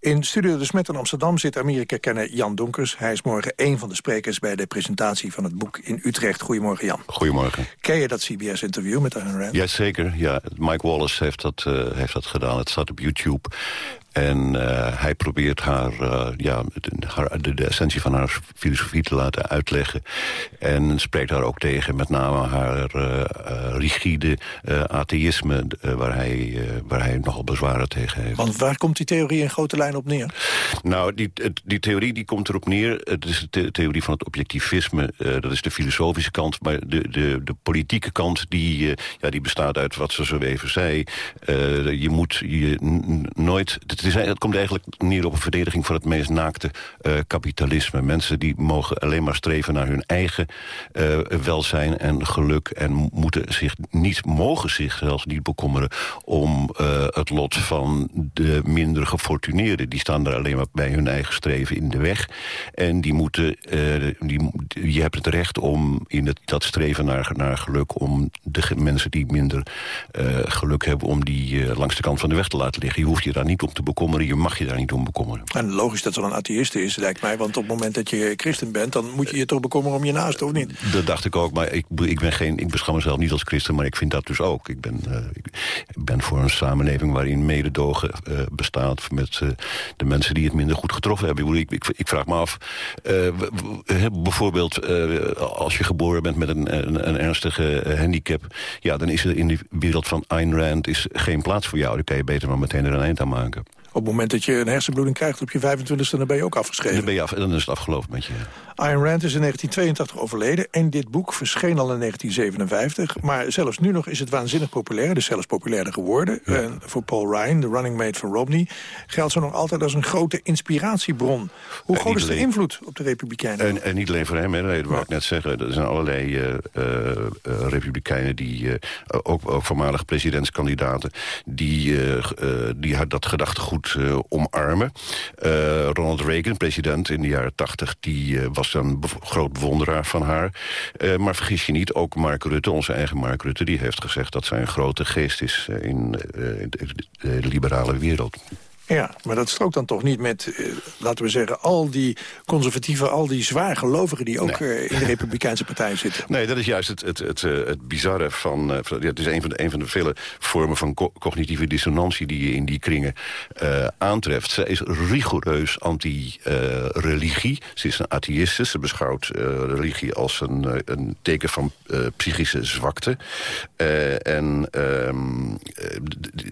In Studio De Smet in Amsterdam zit Amerika-kenner Jan Donkers. Hij is morgen één van de sprekers bij de presentatie van het boek in Utrecht. Goedemorgen, Jan. Goedemorgen. Ken je dat CBS-interview met Ayn Rand? Jazeker, ja. Mike Wallace heeft dat, uh, heeft dat gedaan. Het staat op YouTube. En uh, hij probeert haar, uh, ja, de, haar, de, de, essentie van haar filosofie te laten uitleggen. En spreekt haar ook tegen met name haar uh, rigide atheïsme... waar, hij, waar hij nogal bezwaren tegen heeft. Want waar komt die theorie in grote lijn op neer? Nou, die, die theorie die komt erop neer. Het is de theorie van het objectivisme. dat is de filosofische kant. Maar de, de, de politieke kant die, ja, die bestaat uit wat ze zo even zei. je moet je nooit... Het, is, het komt eigenlijk neer op een verdediging van het meest naakte uh, kapitalisme. Mensen die mogen alleen maar streven naar hun eigen uh, welzijn en geluk... en moeten zich niet, mogen zich zelfs niet bekommeren... om het lot van de minder gefortuneerden. Die staan er alleen maar bij hun eigen streven in de weg. En die moeten, die, je hebt het recht om in dat streven naar, naar geluk... om de mensen die minder geluk hebben... om die langs de kant van de weg te laten liggen. Je hoeft je daar niet om te bekommeren. Je mag je daar niet om bekommeren. En logisch dat er een atheïst is, lijkt mij. Want op het moment dat je christen bent... dan moet je je toch bekommeren om je naast, of niet? Dat dacht ik ook. Maar ik, ik, ben geen, ik beschouw mezelf niet als christen. Maar ik vind dat dus ook. Ik ben, uh, ik ben voor een samenleving waarin mededogen uh, bestaat... met uh, de mensen die het minder goed getroffen hebben. Ik, ik, ik vraag me af... bijvoorbeeld als je geboren bent met een, een, een ernstige handicap... ja, dan is er in de wereld van Ayn Rand is geen plaats voor jou. Dan kan je beter maar meteen er een eind aan maken. Op het moment dat je een hersenbloeding krijgt op je 25e... dan ben je ook afgeschreven. Dan ben je af, en dan is het afgelopen met je. Ayn Rand is in 1982 overleden en dit boek verscheen al in 1957. Maar zelfs nu nog is het waanzinnig populair. Is zelfs populairder geworden. Ja. En voor Paul Ryan, de running mate van Romney... geldt ze nog altijd als een grote inspiratiebron. Hoe groot is de alleen, invloed op de Republikeinen? En, en, niet alleen voor hem, hè, dat wou ik net zeggen. Er zijn allerlei uh, uh, Republikeinen, die, ook, ook voormalig presidentskandidaten... die, die dat gedachtegoed omarmen. Ronald Reagan, president in de jaren 80, die was was een groot bewonderaar van haar. Maar vergis je niet, ook Mark Rutte, onze eigen Mark Rutte... die heeft gezegd dat zij een grote geest is in, de liberale wereld. Ja, maar dat strookt dan toch niet met, uh, laten we zeggen... al die conservatieven, al die zwaargelovigen... die ook nee. uh, in de Republikeinse Partij zitten. Nee, dat is juist het, het, het, uh, het bizarre van... ja, het is een van, de, een van de vele vormen van co cognitieve dissonantie... die je in die kringen aantreft. Zij is rigoureus anti-religie. Ze is een atheïste. Ze beschouwt religie als een, een teken van psychische zwakte. en um,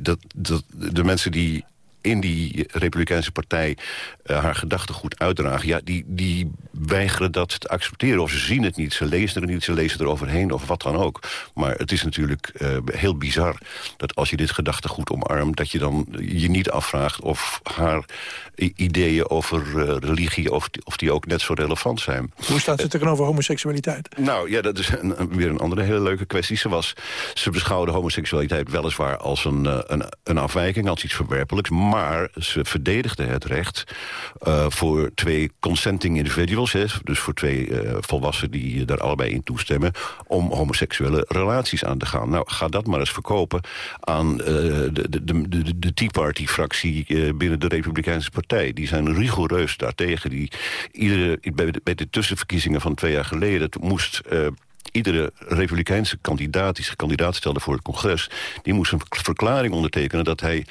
dat, dat, de mensen die in die Republikeinse partij uh, haar gedachtegoed uitdragen... ja, die, die weigeren dat te accepteren. Of ze zien het niet, ze lezen er niet, ze lezen er overheen of wat dan ook. Maar het is natuurlijk uh, heel bizar dat als je dit gedachtegoed omarmt... dat je dan je niet afvraagt of haar ideeën over uh, religie... Of die, of die ook net zo relevant zijn. Hoe staat ze tegenover homoseksualiteit? Nou ja, dat is een, een, weer een andere hele leuke kwestie. Ze, was, ze beschouwde homoseksualiteit weliswaar als een, een, een afwijking... als iets verwerpelijks, maar ze verdedigde het recht... Uh, voor twee consenting individuals, hè, dus voor twee uh, volwassenen die daar allebei in toestemmen... om homoseksuele relaties aan te gaan. Nou, ga dat maar eens verkopen aan uh, de, de, de, de Tea Party-fractie binnen de Republikeinse Partij. Die zijn rigoureus daartegen. Die, iedere, bij, de, bij de tussenverkiezingen van twee jaar geleden moest iedere republikeinse kandidaat die zich kandidaat stelde voor het congres... die moest een verklaring ondertekenen dat hij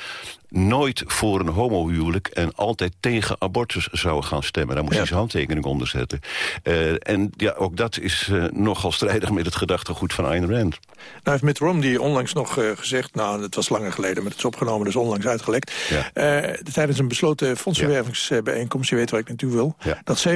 nooit voor een homohuwelijk en altijd tegen abortus zou gaan stemmen. Daar moest ja. hij zijn handtekening onder zetten. Uh, en ja, ook dat is uh, nogal strijdig met het gedachtegoed van Ayn Rand. Nou heeft Mitt Romney onlangs nog uh, gezegd... nou, het was langer geleden, maar het is opgenomen, dus onlangs uitgelekt... Ja. tijdens een besloten fondsenwervingsbijeenkomst, je weet waar ik naartoe wil... Ja. dat 47%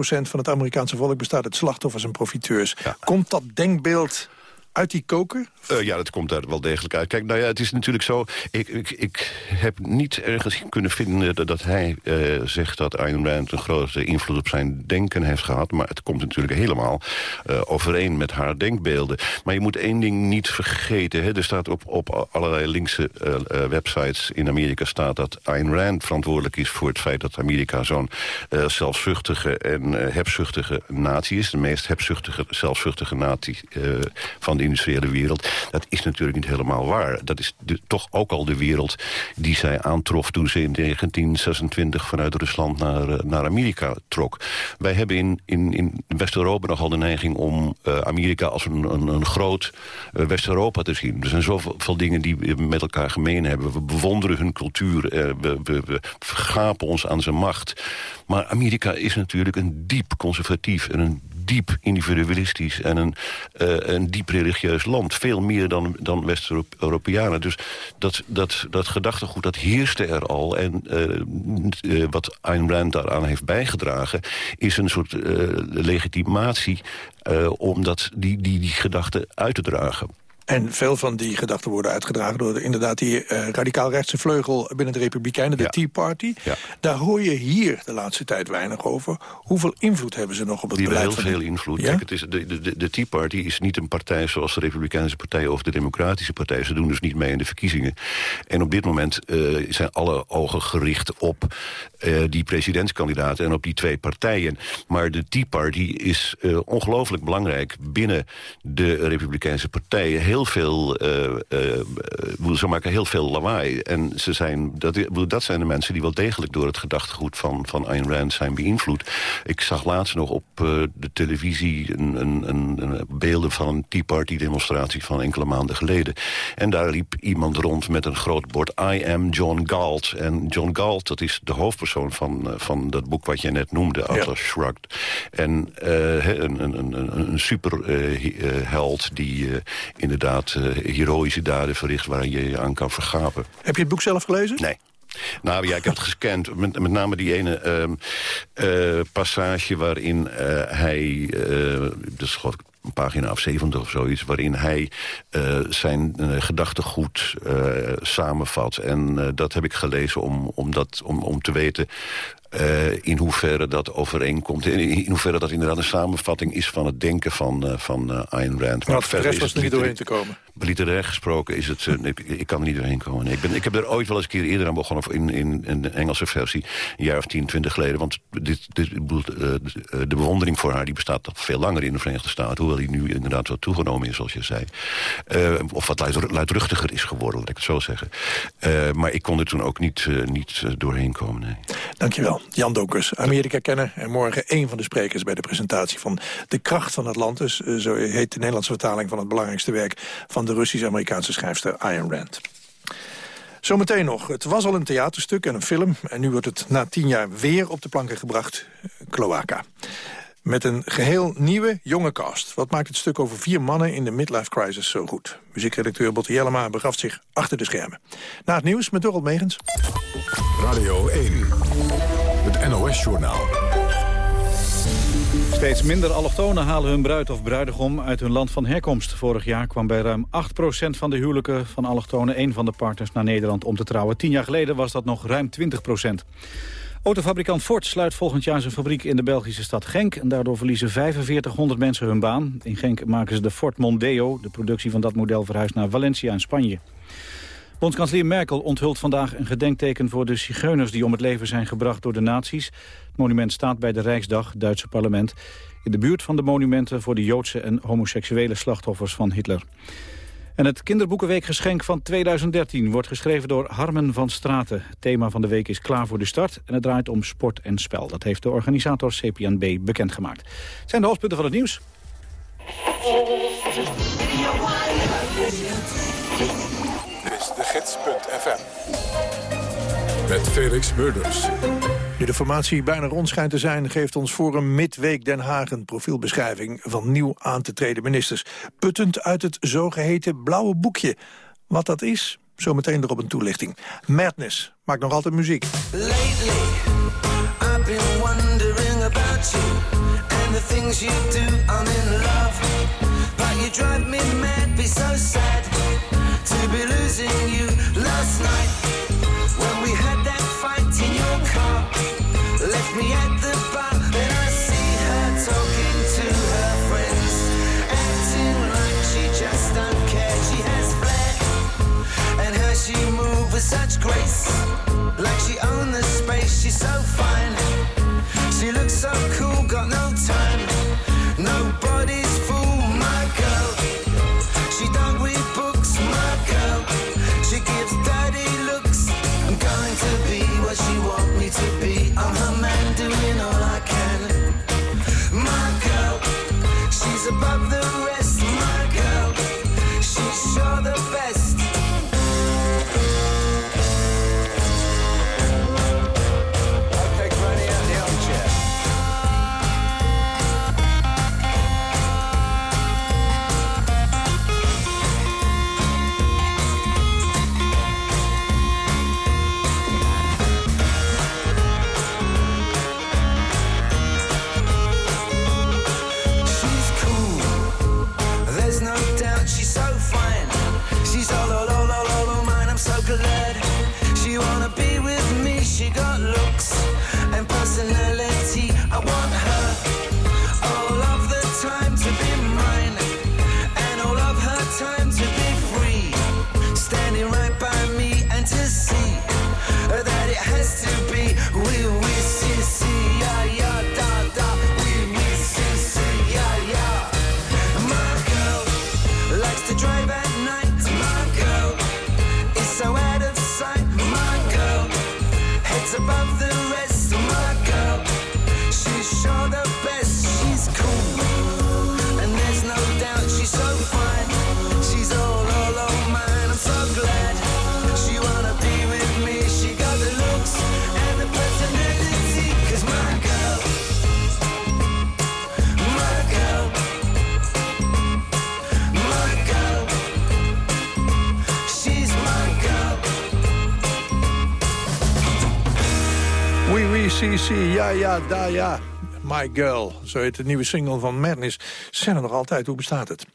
van het Amerikaanse volk bestaat uit slachtoffers en profiteurs. Komt dat denkbeeld uit die koker? Uh, ja, dat komt daar wel degelijk uit. Kijk, nou ja, het is natuurlijk zo... Ik, ik, ik heb niet ergens kunnen vinden dat, hij uh, zegt... dat Ayn Rand een grote invloed op zijn denken heeft gehad. Maar het komt natuurlijk helemaal uh, overeen met haar denkbeelden. Maar je moet één ding niet vergeten. Hè. Er staat op, op allerlei linkse websites in Amerika... staat dat Ayn Rand verantwoordelijk is voor het feit... dat Amerika zo'n zelfzuchtige en hebzuchtige natie is. De meest hebzuchtige, zelfzuchtige natie van de industriële wereld. Dat is natuurlijk niet helemaal waar. Dat is toch ook al de wereld die zij aantrof... toen ze in 1926 vanuit Rusland naar, eh, naar Amerika trok. Wij hebben in, in, in West-Europa nogal de neiging om uh, Amerika... als een, een, een groot uh, West-Europa te zien. Er zijn zoveel dingen die met elkaar gemeen hebben. We bewonderen hun cultuur. we, we, we vergapen ons aan zijn macht. Maar Amerika is natuurlijk een diep conservatief en een diep individualistisch en een, uh, een diep religieus land. Veel meer dan, dan West-Europeanen. Dus dat, dat, dat gedachtegoed, dat heerste er al. En uh, uh, wat Ayn Rand daaraan heeft bijgedragen... is een soort legitimatie om dat, die, die, die gedachte uit te dragen. En veel van die gedachten worden uitgedragen door inderdaad die uh, radicaal-rechtse vleugel binnen de Republikeinen, de ja. Tea Party. Ja. Daar hoor je hier de laatste tijd weinig over. Hoeveel invloed hebben ze nog op het die beleid? Die hebben heel veel invloed. Ja? Kijk, het is, de, de, de Tea Party is niet een partij zoals de Republikeinse Partij of de Democratische Partij. Ze doen dus niet mee in de verkiezingen. En op dit moment uh, zijn alle ogen gericht op uh, die presidentskandidaten en op die twee partijen. Maar de Tea Party is ongelooflijk belangrijk binnen de Republikeinse partijen. Heel veel, uh, ze maken heel veel lawaai. En ze zijn, dat, dat zijn de mensen die wel degelijk door het gedachtegoed van, van Ayn Rand zijn beïnvloed. Ik zag laatst nog op de televisie een, een, een, beelden van een Tea Party demonstratie van enkele maanden geleden. En daar liep iemand rond met een groot bord I am John Galt. En John Galt, dat is de hoofdpersoon van, van dat boek wat je net noemde, Atlas ja. Shrugged. En een, een, een, een superheld die inderdaad inderdaad uh, heroïsche daden verricht... waar je je aan kan vergapen. Heb je het boek zelf gelezen? Nee. Nou ja, ik heb het gescand. Met, met name die ene uh, uh, passage waarin uh, hij... dus ik een pagina of 70 of zoiets... waarin hij zijn gedachtegoed samenvat. En dat heb ik gelezen om, om, dat, om, om te weten... Uh, in hoeverre dat overeenkomt. In, in hoeverre dat inderdaad een samenvatting is van het denken van, uh, van uh, Ayn Rand. Maar de rest was er niet doorheen te komen. Literair gesproken is het... ik, ik, kan er niet doorheen komen. Nee, ik, ben, ik heb er ooit wel eens een keer eerder aan begonnen... in, in, in de Engelse versie, een jaar of 10, 20 geleden. Want dit, dit, de bewondering voor haar die bestaat veel langer in de Verenigde Staten. Hoewel die nu inderdaad wat toegenomen is, zoals je zei. of wat luid, luidruchtiger is geworden, laat ik het zo zeggen. maar ik kon er toen ook niet, niet doorheen komen, nee. Dankjewel. Jan Donkers, Amerika-kenner en morgen een van de sprekers bij de presentatie van De Kracht van Atlantis. Zo heet de Nederlandse vertaling van het belangrijkste werk van de Russisch-Amerikaanse schrijfster Ayn Rand. Zometeen nog. Het was al een theaterstuk en een film... en nu wordt het na tien jaar weer op de planken gebracht, Cloaca. Met een geheel nieuwe, jonge cast. Wat maakt het stuk over vier mannen in de midlife crisis zo goed? Muziekredacteur Botte Jellema begaf zich achter de schermen. Na het nieuws met Dorald Megens. Radio 1, NOS-journaal. Steeds minder allochtonen halen hun bruid of bruidegom uit hun land van herkomst. Vorig jaar kwam bij ruim 8% van de huwelijken van allochtonen... één van de partners naar Nederland om te trouwen. Tien jaar geleden was dat nog ruim 20%. Autofabrikant Ford sluit volgend jaar zijn fabriek in de Belgische stad Genk. En daardoor verliezen 4500 mensen hun baan. In Genk maken ze de Ford Mondeo. De productie van dat model verhuist naar Valencia in Spanje. Bondskanselier Merkel onthult vandaag een gedenkteken voor de zigeuners die om het leven zijn gebracht door de nazi's. Het monument staat bij de Rijksdag, Duitse parlement, in de buurt van de monumenten voor de Joodse en homoseksuele slachtoffers van Hitler. En het kinderboekenweekgeschenk van 2013 wordt geschreven door Harmen van Straten. Het thema van de week is klaar voor de start en het draait om sport en spel. Dat heeft de organisator CPNB bekendgemaakt. Het zijn de hoofdpunten van het nieuws. gids.fm. Met Felix Murders. Nu de formatie bijna rond schijnt te zijn... geeft ons voor een midweek Den Haag een profielbeschrijving... van nieuw aan te treden ministers. Puttend uit het zogeheten blauwe boekje. Wat dat is, zometeen erop een toelichting. Madness maakt nog altijd muziek. Lately, I've been wondering about you And the things you do, I'm in love But you drive me mad, be so sad Be losing you. Last night si, ja, ja, da, ja. My Girl, zo heet de nieuwe single van Madness. Ze zijn er nog altijd, hoe bestaat het?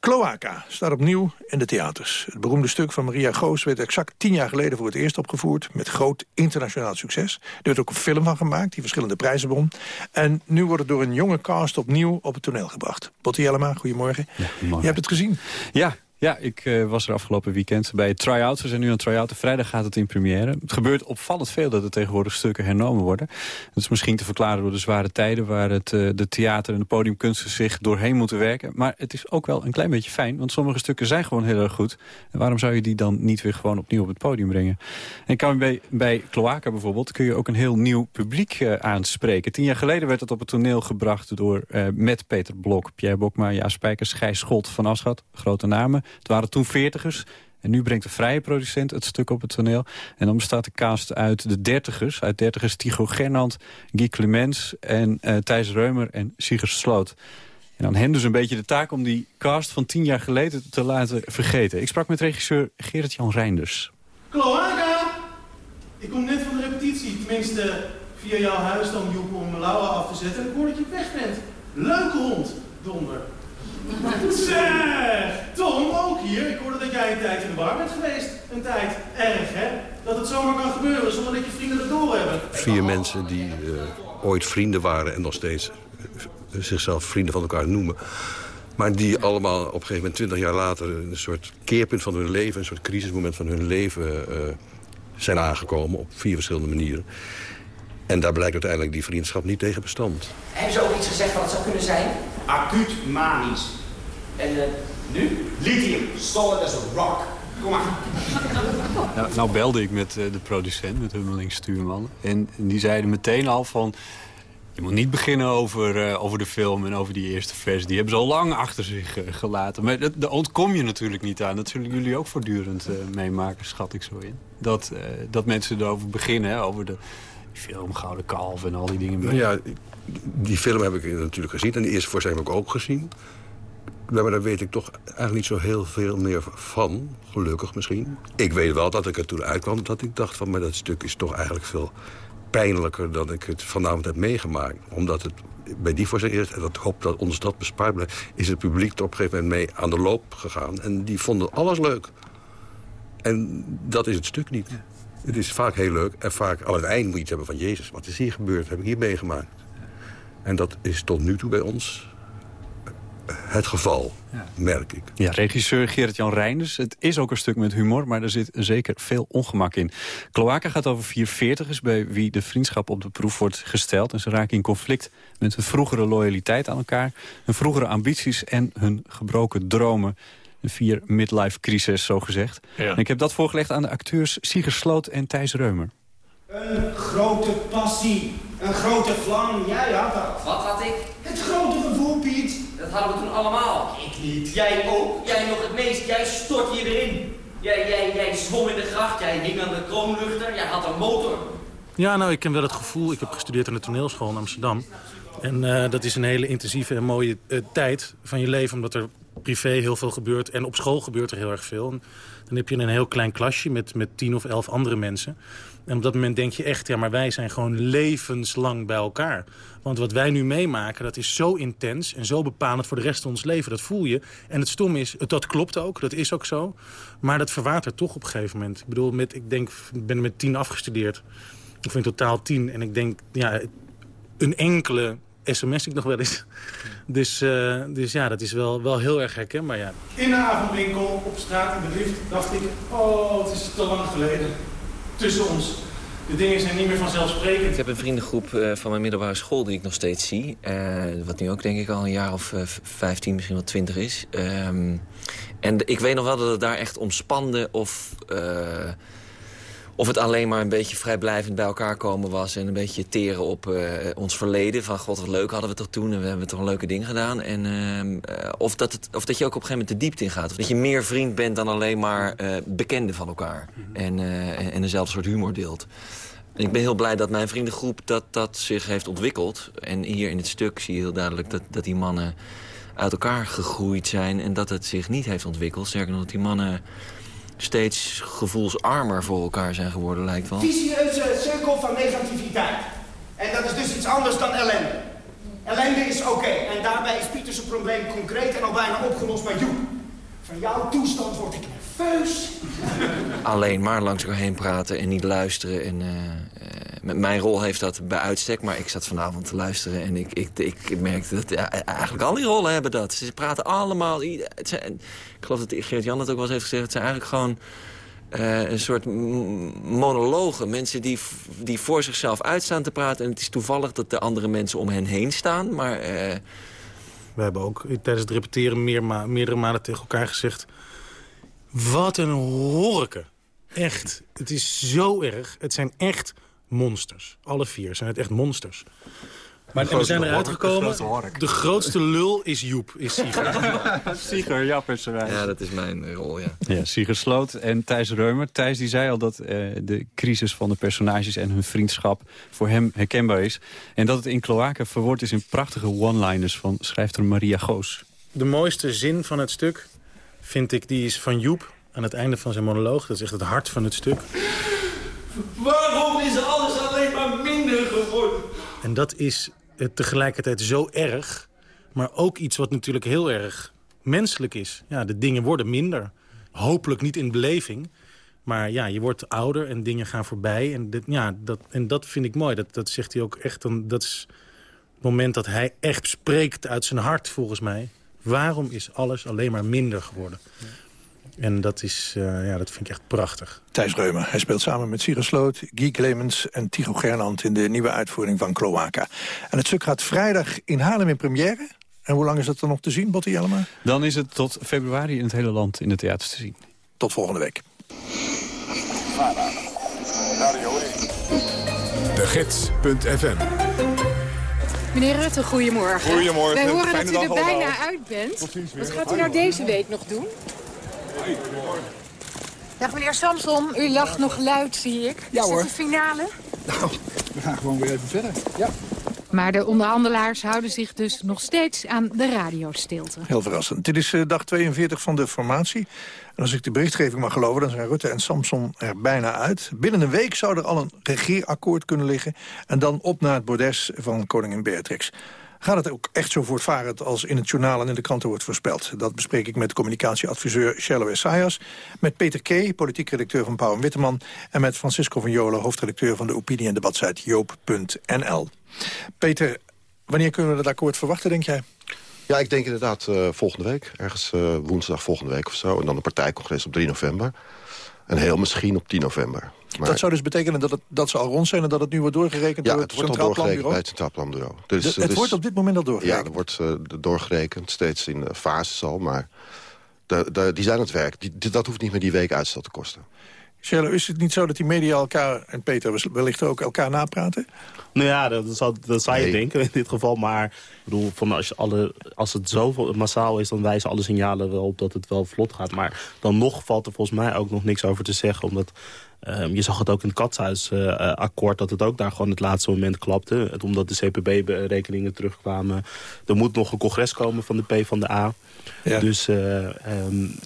Cloaca staat opnieuw in de theaters. Het beroemde stuk van Maria Goos werd exact tien jaar geleden voor het eerst opgevoerd... met groot internationaal succes. Er werd ook een film van gemaakt, die verschillende prijzen won. En nu wordt het door een jonge cast opnieuw op het toneel gebracht. Botti Jellema, goedemorgen. Ja, Je hebt het gezien. Ja, ja, ik uh, was er afgelopen weekend bij try-outs. We zijn nu aan try-out. Vrijdag gaat het in première. Het gebeurt opvallend veel dat er tegenwoordig stukken hernomen worden. Dat is misschien te verklaren door de zware tijden... waar het, uh, de theater en de podiumkunsten zich doorheen moeten werken. Maar het is ook wel een klein beetje fijn. Want sommige stukken zijn gewoon heel erg goed. En waarom zou je die dan niet weer gewoon opnieuw op het podium brengen? En kan bij, bij Cloaca bijvoorbeeld kun je ook een heel nieuw publiek uh, aanspreken. Tien jaar geleden werd het op het toneel gebracht door met Peter Blok, Pierre Bokma, Jaap Spijkers, Gijs Scholt van Aschat. Grote namen. Het waren toen veertigers. En nu brengt de vrije producent het stuk op het toneel. En dan bestaat de cast uit de dertigers. Uit dertigers Tigo Gernand, Guy Clemens en uh, Thijs Reumer en Sigurd Sloot. En dan hen dus een beetje de taak om die cast van tien jaar geleden te laten vergeten. Ik sprak met regisseur Gerrit-Jan Reinders. Kloaka! Ik kom net van de repetitie. Tenminste, via jouw huis dan Joep om Laura af te zetten. En ik hoor dat je weg bent. Leuke hond, donder. Zeg, Tom, ook hier. Ik hoorde dat jij een tijd in de bar bent geweest. Een tijd. Erg, hè? Dat het zomaar kan gebeuren zonder dat je vrienden het doorhebben. Vier mensen die uh, ooit vrienden waren en nog steeds uh, zichzelf vrienden van elkaar noemen. Maar die allemaal op een gegeven moment, twintig jaar later... een soort keerpunt van hun leven, een soort crisismoment van hun leven... Uh, zijn aangekomen op vier verschillende manieren. En daar blijkt uiteindelijk die vriendschap niet tegen bestand. Hebben ze ook iets gezegd wat het zou kunnen zijn? Acuut manisch. En uh, nu? Lithium, solid as a rock. Kom maar. Nou, nou belde ik met uh, de producent, met Hummeling Stuurman. En, die zeiden meteen al van... Je moet niet beginnen over, uh, over de film en over die eerste vers. Die hebben ze al lang achter zich uh, gelaten. Maar daar ontkom je natuurlijk niet aan. Dat zullen jullie ook voortdurend uh, meemaken, schat ik zo in. Dat, dat mensen erover beginnen, hè, over de film Gouden Kalf en al die dingen. Ja, die film heb ik natuurlijk gezien. En die eerste voorstelling heb ik ook gezien. Maar daar weet ik toch eigenlijk niet zo heel veel meer van. Gelukkig misschien. Ik weet wel dat ik er toen uitkwam dat ik dacht van... maar dat stuk is toch eigenlijk veel pijnlijker dan ik het vanavond heb meegemaakt. Omdat het bij die voorstelling eerst, en dat hoop dat ons dat bespaard blijft... is het publiek er op een gegeven moment mee aan de loop gegaan. En die vonden alles leuk. En dat is het stuk niet. Het is vaak heel leuk en vaak aan het eind moet je iets hebben van... Jezus, wat is hier gebeurd? Heb ik hier meegemaakt? En dat is tot nu toe bij ons het geval, ja. merk ik. Ja, regisseur Gerrit-Jan Reinders. Het is ook een stuk met humor, maar er zit zeker veel ongemak in. Kloaka gaat over vier veertigers bij wie de vriendschap op de proef wordt gesteld. En ze raken in conflict met hun vroegere loyaliteit aan elkaar... hun vroegere ambities en hun gebroken dromen. Een vier midlife crisis, zo gezegd. Ja. En ik heb dat voorgelegd aan de acteurs Sieger Sloot en Thijs Reumer. Een grote passie, een grote vlam. Jij had dat. Wat had ik? Het grote gevoel, Piet. Dat hadden we toen allemaal. Ik niet. Jij ook. Jij nog het meest. Jij stort je erin. Jij, jij, jij zwom in de gracht. Jij hing aan de kroonluchter. Jij had een motor. Ja, nou, ik ken wel het gevoel. Ik heb gestudeerd aan de toneelschool in Amsterdam. En uh, dat is een hele intensieve en mooie uh, tijd van je leven. Omdat er privé heel veel gebeurt. En op school gebeurt er heel erg veel. En dan heb je een heel klein klasje met, met tien of elf andere mensen. En op dat moment denk je echt, ja, maar wij zijn gewoon levenslang bij elkaar. Want wat wij nu meemaken, dat is zo intens en zo bepalend voor de rest van ons leven. Dat voel je. En het stom is, dat klopt ook, dat is ook zo. Maar dat verwatert toch op een gegeven moment. Ik bedoel, met, ik denk, ik ben met tien afgestudeerd. Of in totaal tien. En ik denk, ja, een enkele sms ik nog wel eens. Dus, uh, dus ja, dat is wel, wel heel erg gek, hè? Maar ja. In de avondwinkel, op straat, in de lift, dacht ik... oh, het is te lang geleden. Tussen ons. De dingen zijn niet meer vanzelfsprekend. Ik heb een vriendengroep uh, van mijn middelbare school die ik nog steeds zie. Uh, wat nu ook denk ik al een jaar of uh, 15, misschien wel 20 is. Um, en ik weet nog wel dat het daar echt omspande of of het alleen maar een beetje vrijblijvend bij elkaar komen was... en een beetje teren op uh, ons verleden. Van god, wat leuk hadden we toch toen en we hebben toch een leuke ding gedaan. En, uh, of, dat het, of dat je ook op een gegeven moment de diepte in gaat. Of dat je meer vriend bent dan alleen maar uh, bekende van elkaar. En, en dezelfde soort humor deelt. En ik ben heel blij dat mijn vriendengroep dat, dat zich heeft ontwikkeld. En hier in het stuk zie je heel duidelijk dat, dat die mannen uit elkaar gegroeid zijn... en dat het zich niet heeft ontwikkeld. Sterker nog, dat die mannen steeds gevoelsarmer voor elkaar zijn geworden, lijkt wel. Vicieuze cirkel van negativiteit. En dat is dus iets anders dan ellende. Ellende is oké. En daarbij is Pieters probleem concreet en al bijna opgelost bij Joep. Van jouw toestand word ik nerveus. Alleen maar langs elkaar heen praten en niet luisteren. En, eh, mijn rol heeft dat bij uitstek, maar ik zat vanavond te luisteren... en ik, ik, ik, merkte dat ja, eigenlijk al die rollen hebben dat. Ze praten allemaal... Het zijn, ik geloof dat Geert-Jan dat ook wel eens heeft gezegd... het zijn eigenlijk gewoon uh, een soort monologen. Mensen die, die voor zichzelf uitstaan te praten... en het is toevallig dat de andere mensen om hen heen staan, maar... Uh... We hebben ook tijdens het repeteren meer meerdere malen tegen elkaar gezegd... wat een horken. Echt. Het is zo erg. Het zijn echt monsters. Alle vier zijn het echt monsters. Maar we zijn eruit gekomen. De grootste lul is Joep, is Sieger. Sieger, ja, Ja, dat is mijn rol, ja. Ja, Sieger Sloot en Thijs Reumer. Thijs die zei al dat uh, de crisis van de personages en hun vriendschap voor hem herkenbaar is. En dat het in Kloaken verwoord is in prachtige one-liners van schrijfster Maria Goos. De mooiste zin van het stuk vind ik, die is van Joep aan het einde van zijn monoloog. Dat is echt het hart van het stuk. Waarom is alles alleen maar minder geworden? En dat is tegelijkertijd zo erg, maar ook iets wat natuurlijk heel erg menselijk is. Ja, de dingen worden minder. Hopelijk niet in beleving, maar ja, je wordt ouder en dingen gaan voorbij. En, dit, ja, dat, en dat vind ik mooi. Dat, dat zegt hij ook echt. Dan, dat is het moment dat hij echt spreekt uit zijn hart, volgens mij. Waarom is alles alleen maar minder geworden? En dat, is, uh, ja, dat vind ik echt prachtig. Thijs Reumer, hij speelt samen met Sierra Sloot, Guy Clemens en Tigo Gernand... in de nieuwe uitvoering van Cloaca. En het stuk gaat vrijdag in Haarlem in première. En hoe lang is dat dan nog te zien, Botti Jellema? Dan is het tot februari in het hele land in de theater te zien. Tot volgende week. De Gids.fm Meneer Rutte, goedemorgen. Goedemorgen. Wij horen dat u er bijna uit bent. Wat gaat u nou deze week nog doen? Dag meneer Samson, u lacht nog luid, zie ik. Ja, Is hoor. dit de finale? Nou, we gaan gewoon weer even verder. Ja. Maar de onderhandelaars houden zich dus nog steeds aan de radiostilte. Heel verrassend. Dit is uh, dag 42 van de formatie. En als ik de berichtgeving mag geloven, dan zijn Rutte en Samson er bijna uit. Binnen een week zou er al een regeerakkoord kunnen liggen... en dan op naar het bordes van koningin Beatrix. Gaat het ook echt zo voortvarend als in het journaal en in de kranten wordt voorspeld? Dat bespreek ik met communicatieadviseur Shello Essayas... met Peter K., politiek redacteur van Pauw en Witteman... en met Francisco van Jolen, hoofdredacteur van de opinie- en debatsite joop.nl. Peter, wanneer kunnen we dat akkoord verwachten, denk jij? Ja, ik denk inderdaad uh, volgende week. Ergens uh, woensdag volgende week of zo. En dan een partijcongres op 3 november. En heel misschien op 10 november. Maar... Dat zou dus betekenen dat, het, dat ze al rond zijn... en dat het nu wordt doorgerekend ja, door het, het, wordt Centraal al doorgerekend Planbureau? bij het Centraal Planbureau. Dus, de, het dus, wordt op dit moment al doorgerekend? Ja, er wordt uh, doorgerekend, steeds in fases al. Maar de, de, die zijn aan het werk. Die, dat hoeft niet meer die week uitstel te kosten. Shelley, is het niet zo dat die media elkaar, en Peter wellicht ook, elkaar napraten? Nou ja, dat, zou, dat zou je nee. denken in dit geval. Maar ik bedoel, van als, je alle, als het zo massaal is, dan wijzen alle signalen wel op dat het wel vlot gaat. Maar dan nog valt er volgens mij ook nog niks over te zeggen. Omdat um, je zag het ook in het Katshuis-akkoord, uh, dat het ook daar gewoon het laatste moment klapte. Het, omdat de CPB-rekeningen terugkwamen. Er moet nog een congres komen van de P van de A. Ja. Dus uh, um,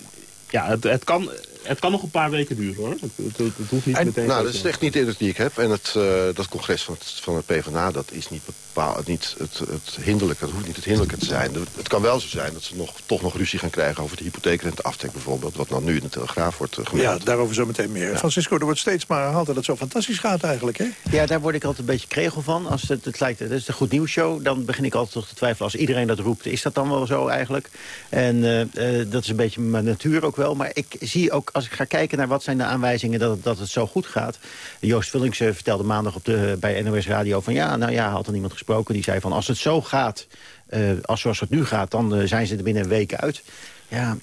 ja, het, het kan het kan nog een paar weken duren, hoor. Het, het, het hoeft niet en, meteen... Nou, dat is echt niet de indruk die ik heb. En het, uh, dat congres van het, van het PvdA, dat is niet, bepaald, niet het, het hinderlijke. Het hoeft niet het hinderlijke te zijn. Het kan wel zo zijn dat ze nog, toch nog ruzie gaan krijgen over de hypotheekrenteaftrek bijvoorbeeld. Wat dan nu in de Telegraaf wordt uh, gemeld. Ja, daarover zo meteen meer. Ja. Francisco, er wordt steeds maar herhaald dat het zo fantastisch gaat eigenlijk, hè? Ja, daar word ik altijd een beetje kregel van. Als het, het lijkt, het is een goed nieuwsshow, dan begin ik altijd toch te twijfelen. Als iedereen dat roept, is dat dan wel zo eigenlijk? En uh, dat is een beetje mijn natuur ook wel. Maar ik zie ook, als ik ga kijken naar wat zijn de aanwijzingen dat dat het zo goed gaat. Joost Vullings uh, vertelde maandag op de, bij NOS Radio van... ja, nou ja, had er niemand gesproken. Die zei van als het zo gaat, uh, als zoals het nu gaat... dan zijn ze er binnen een week uit. Ja,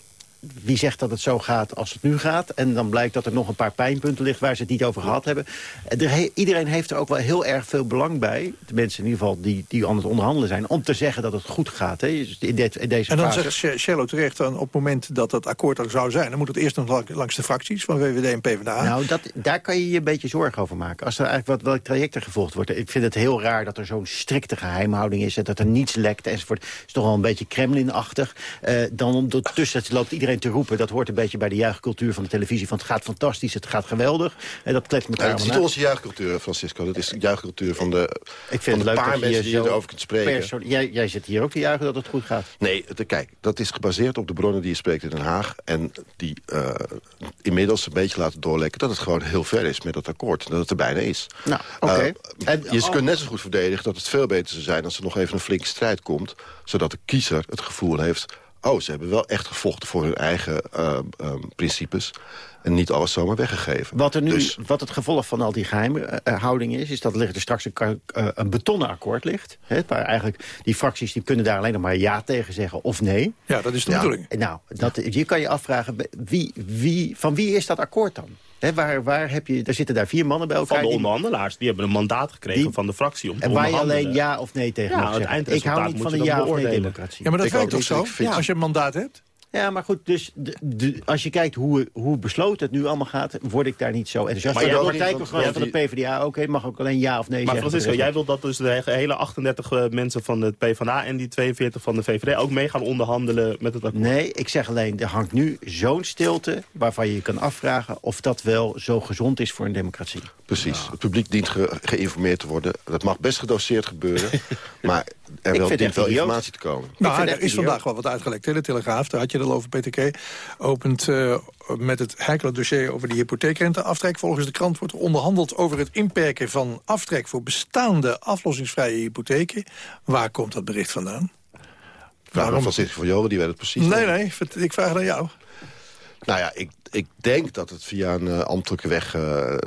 wie zegt dat het zo gaat als het nu gaat? En dan blijkt dat er nog een paar pijnpunten ligt waar ze het niet over gehad hebben. Er, iedereen heeft er ook wel heel erg veel belang bij. De mensen in ieder geval die, die aan het onderhandelen zijn. Om te zeggen dat het goed gaat. Hè, in, dit, in deze en dan fase. zegt Shello terecht, dan op het moment dat het akkoord er zou zijn... dan moet het eerst nog langs de fracties van VVD en PvdA. Nou, dat, daar kan je je een beetje zorgen over maken. Als er eigenlijk wat, welk traject er gevolgd wordt. Ik vind het heel raar dat er zo'n strikte geheimhouding is... en dat er niets lekt enzovoort. Het is toch wel een beetje Kremlin-achtig. Uh, dan ondertussen loopt iedereen iedereen te roepen. Dat hoort een beetje bij de juichcultuur van de televisie. Van het gaat fantastisch, het gaat geweldig. En dat kletst elkaar Ja, het is niet onze juichcultuur, Francisco. Dat is de juichcultuur van de, Ik vind van het de leuk paar je mensen die zo erover kunt spreken. Jij, jij zit hier ook te juichen dat het goed gaat. Nee, de, kijk, dat is gebaseerd op de bronnen die je spreekt in Den Haag. En die eh, inmiddels een beetje laten doorlekken dat het gewoon heel ver is met dat akkoord. Dat het er bijna is. Nou, oké. Eh, En- je oh. kunt net zo goed verdedigen dat het veel beter zou zijn... als er nog even een flinke strijd komt. Zodat de kiezer het gevoel heeft... oh, ze hebben wel echt gevochten voor hun eigen eh, eh, principes... en niet alles zomaar weggegeven. Wat, er nu, Dus- wat het gevolg van al die geheimhouding is... is dat er er straks een, eh, een betonnen akkoord ligt. Hè, waar eigenlijk die fracties die kunnen daar alleen nog maar ja tegen zeggen of nee. Ja, dat is de Ja, bedoeling. Nou, dat, je kan je afvragen, wie, wie, van wie is dat akkoord dan? Hè, waar, waar heb je, er zitten daar vier mannen bij elkaar. Van de onderhandelaars. Die hebben een mandaat gekregen Die- van de fractie om te en waar je alleen ja of nee tegen Ja, mag het zeggen. Ik hou niet van een ja of nee democratie. Ja, maar dat Ik werkt toch zo? Als je een mandaat hebt. Ja, maar goed, dus de, de, als je kijkt hoe, hoe besloten het nu allemaal gaat... word ik daar niet zo enthousiast. Maar Maar Wordt want- van de PvdA, oké, mag ook alleen ja of nee Maar zeggen. Francisco, jij wil dat dus de hele 38 eh, mensen van het PvdA... en die 42 van de VVD ook mee gaan onderhandelen met het akkoord? Nee, ik zeg alleen, er hangt nu zo'n stilte... waarvan je je kan afvragen of dat wel zo gezond is voor een democratie. Precies. Het publiek dient ge- geïnformeerd te worden. Dat mag best gedoseerd gebeuren. maar er wel, dient wel idioot. informatie te komen. vind Nou, er is idioot. vandaag wel wat uitgelekt. Hè? De Telegraaf, daar had je al over, PTK. Opent eh, met het heikele dossier over die hypotheekrenteaftrek. Volgens de krant wordt er onderhandeld over het inperken van aftrek... voor bestaande aflossingsvrije hypotheken. Waar komt dat bericht vandaan? Vraag maar Francisco van Jolen, die weet het precies. Nee, nee, ik vraag het aan jou. Nou ja, ik, ik denk dat het via een eh, ambtelijke weg eh, eh,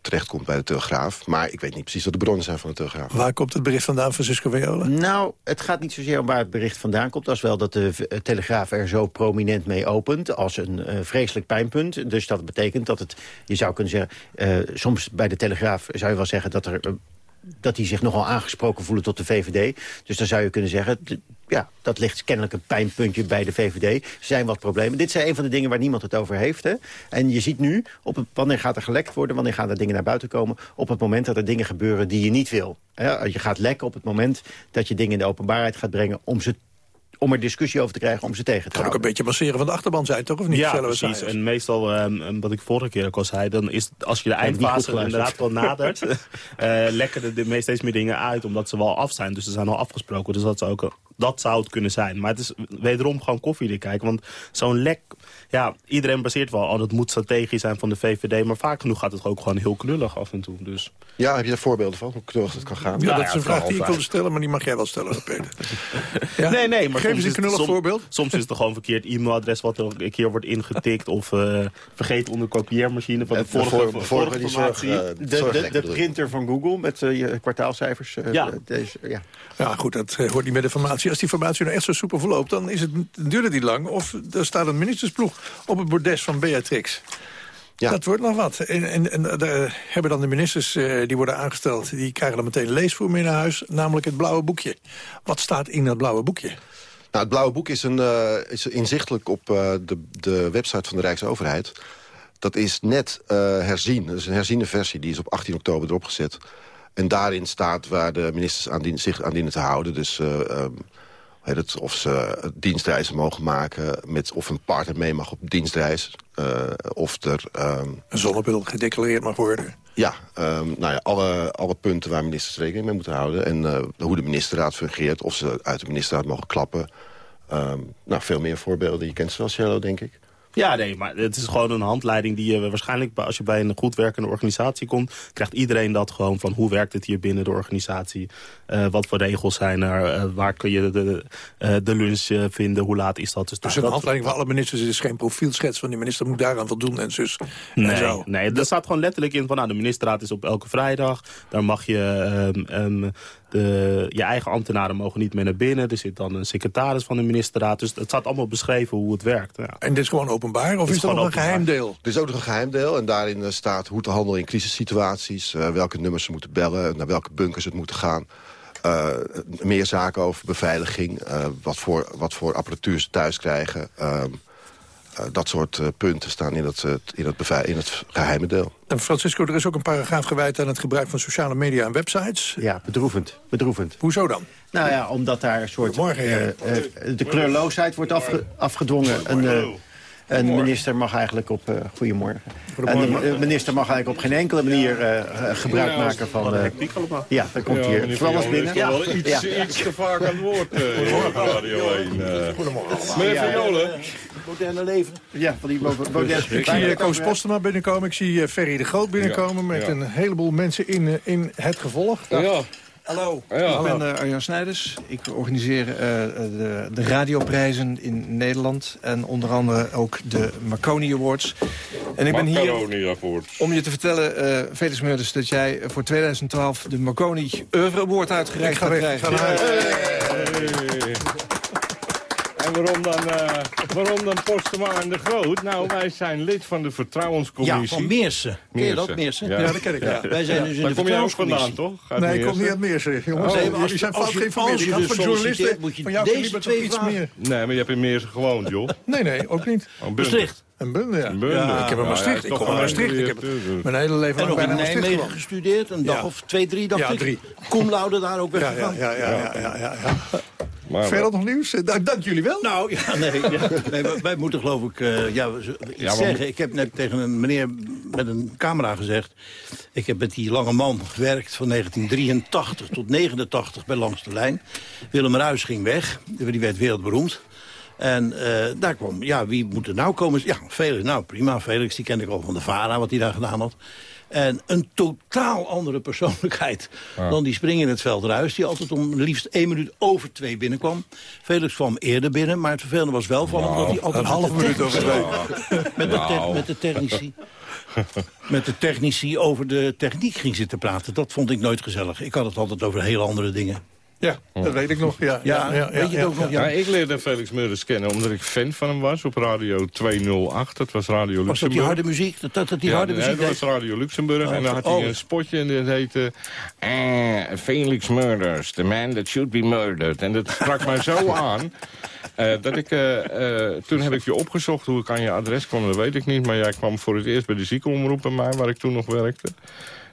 terechtkomt bij de Telegraaf. Maar ik weet niet precies wat de bronnen zijn van de Telegraaf. Waar komt het bericht vandaan, Francisco Viola? Nou, het gaat niet zozeer om waar het bericht vandaan komt... als wel dat de Telegraaf er zo prominent mee opent... als een eh, vreselijk pijnpunt. Dus dat betekent dat het, je zou kunnen zeggen... eh, soms bij de Telegraaf zou je wel zeggen dat er... dat die zich nogal aangesproken voelen tot de VVD. Dus dan zou je kunnen zeggen, ja, dat ligt kennelijk een pijnpuntje bij de VVD. Er zijn wat problemen. Dit zijn een van de dingen waar niemand het over heeft. Hè? En je ziet nu, op het, wanneer gaat er gelekt worden... wanneer gaan er dingen naar buiten komen... op het moment dat er dingen gebeuren die je niet wil. Hè? Je gaat lekken op het moment dat je dingen in de openbaarheid gaat brengen... om, ze, om er discussie over te krijgen, om ze tegen te Kan ook houden. een beetje masseren van de achterban zijn, toch? Of niet? Ja, precies. En meestal, ehm, wat ik vorige keer ook al zei... dan is als je de eindfase inderdaad wel nadert... eh lekken er de meest steeds meer dingen uit, omdat ze wel af zijn. Dus ze zijn al afgesproken, dus dat zou, ook, dat zou het kunnen zijn. Maar het is wederom gewoon koffiedik kijken. Want zo'n lek, ja, iedereen baseert wel... oh, dat moet strategisch zijn van de VVD. Maar vaak genoeg gaat het ook gewoon heel knullig af en toe. Dus. Ja, heb je daar voorbeelden van? Hoe knullig dat kan gaan? Ja, Nou dat is een vraag die ik wilde stellen, maar die mag jij wel stellen, Peter. Ja? Nee, nee, maar Geef eens een knullig som- voorbeeld. Soms is het gewoon verkeerd e-mailadres wat er een keer wordt ingetikt... of eh, vergeten onder de kopieermachine van de Eh, vorige, vorige, voor die formatie. zorg, eh, De, de, de printer van Google met je kwartaalcijfers. eh, Ja. Deze, ja. Ja, goed, dat hoort niet met de formatie. Als die formatie nou echt zo soepel verloopt, dan is het, duurt het niet lang. Of er staat een ministersploeg op het bordes van Beatrix. Ja. Dat wordt nog wat. En, en, en eh, daar hebben dan de ministers eh, die worden aangesteld... die krijgen dan meteen leesvoer mee naar huis, namelijk het blauwe boekje. Wat staat in dat blauwe boekje? Nou, het blauwe boek is, een, eh, is inzichtelijk op de, de website van de Rijksoverheid. Dat is net herzien. Dat is een herziene versie. Die is op 18 oktober erop gezet. En daarin staat waar de ministers aan dien- zich aan dienen te houden. Dus eh, ehm, het, of ze dienstreizen mogen maken... Met, of een partner mee mag op dienstreis. eh, of er... ehm, Een zonnebril gedeclareerd mag worden. ja, ehm, nou ja alle, alle punten waar ministers rekening mee moeten houden. En eh, hoe de ministerraad fungeert, of ze uit de ministerraad mogen klappen. Ehm, nou, veel meer voorbeelden. Je kent ze wel, Cello, denk ik. Ja, nee, maar het is gewoon een handleiding die je waarschijnlijk... bij- als je bij een goed werkende organisatie komt... krijgt iedereen dat gewoon van hoe werkt het hier binnen de organisatie. Eh, wat voor regels zijn er, eh, waar kun je de, eh, de lunch eh, vinden, hoe laat is dat. Dus, Dus nou, een dat- handleiding van alle ministers is geen profielschets van die minister moet daaraan voldoen en zus. en Nee, zo. nee, er staat gewoon letterlijk in van nou, de ministerraad is op elke vrijdag. Daar mag je ehm, ehm, de, je eigen ambtenaren mogen niet meer naar binnen. Er zit dan een secretaris van de ministerraad. Dus het staat allemaal beschreven hoe het werkt. Ja. En dit is gewoon openbaar? Of Het is, er nog gewoon een geheim deel? Er is ook nog een geheimdeel. En daarin eh, staat hoe te handelen in crisissituaties. eh, welke nummers ze moeten bellen. Naar welke bunkers het moeten gaan. Eh, meer zaken over beveiliging. eh, wat, voor, wat voor apparatuur ze thuis krijgen. Ehm, eh, dat soort eh, punten staan in het, eh, in, het in het geheime deel. En Francisco, er is ook een paragraaf gewijd aan het gebruik van sociale media en websites. ja, bedroevend. bedroevend. Hoezo dan? Nou ja, omdat daar een soort... Morgen, eh, eh, de kleurloosheid wordt afge- afgedwongen. Een, eh, En de minister mag eigenlijk op... eh goedemorgen. Goedemorgen. En de minister mag eigenlijk op geen enkele manier eh, gebruik Ja, maken van... eh, allemaal. ja, dan komt Ja, hier van alles binnen. wel iets, Ja. iets te vaak aan het woord uh, op Radio 1. Goedemorgen. Meneer Ja. Moderne leven. Ja, van die moderne... Ik zie Koos Postema binnenkomen. Ik zie Ferry de Groot binnenkomen... met ja. een heleboel mensen in, in het gevolg. Ja. Hallo. Ja. Ik ben eh, Arjan Snijders. Ik organiseer eh, de, de radioprijzen in Nederland. En onder andere ook de Marconi Awards. En ik ben hier Awards. om je te vertellen, eh Felix Meurders... dat jij voor 2012 de Marconi Oeuvre Award uitgereikt Ik ga gaat krijgen. En waarom dan, eh waarom dan Postema en de Groot? Nou, wij zijn lid van de Vertrouwenscommissie. Ja, van Meersen. Ken je dat, Meersen? Ja, Ja, dat ken ik, ja. Wij zijn dus in Daar de kom jij ook vandaan, Vertrouwenscommissie. toch? Uit Nee, ik kom niet uit Meersen, jongens. Oh. Nee, als- Jullie zijn als fout je- geïnformeerd. als je Ik had van journalisten moet je van jou deze twee iets meer. Nee, maar je hebt in Meersen gewoond, joh. Nee, nee, ook niet. Oh. Maastricht. En Bunde, ja. Bunde. Ja, ik heb in Ja, Maastricht. ja, ik kom Maastricht. Ik heb mijn hele leven En lang bijna Maastricht Nijmegen gestudeerd, een dag Ja. of twee, drie, dacht Ja, drie. Cum laude daar ook Ja, weggegaan. ja, ja, ja, ja, ja, ja. Maar, Verder nog nieuws? Eh, Dank, dank jullie wel. Nou, ja, nee, ja. nee wij, wij moeten geloof ik eh, ja, iets zeggen. Ik heb net tegen een meneer met een camera gezegd... ik heb met die lange man gewerkt van 1983 tot 89 bij Langs de Lijn. Willem Ruis ging weg, die werd wereldberoemd. En eh, daar kwam, ja, wie moet er nou komen? Ja, Felix, nou prima, Felix, die kende ik al van de VARA, wat hij daar gedaan had. En een totaal andere persoonlijkheid Ja. dan die spring in het veld Ruis... die altijd om liefst één minuut over twee binnenkwam. Felix kwam eerder binnen, maar het vervelende was wel van hem... dat hij altijd een half minuut over technici- Met de, te- met de technici... met de technici over de techniek ging zitten praten. Dat vond ik nooit gezellig. Ik had het altijd over hele andere dingen. Ja, dat weet ik nog. Ja, Ja, ja, weet je het ook nog? Ja, Ja. ik leerde Felix Meurders kennen omdat ik fan van hem was op Radio 208. Dat was Radio Luxemburg. Was dat die harde muziek? Dat, dat, dat die ja, harde nee, muziek dat was? Radio Luxemburg. Oh, en dan had oh. hij een spotje en dat heette... eh, Felix Murders, the man that should be murdered. En dat sprak mij zo aan... eh, dat ik, eh, eh, toen heb ik je opgezocht hoe ik aan je adres kwam, dat weet ik niet. Maar jij kwam voor het eerst bij de ziekenomroep bij mij, waar ik toen nog werkte.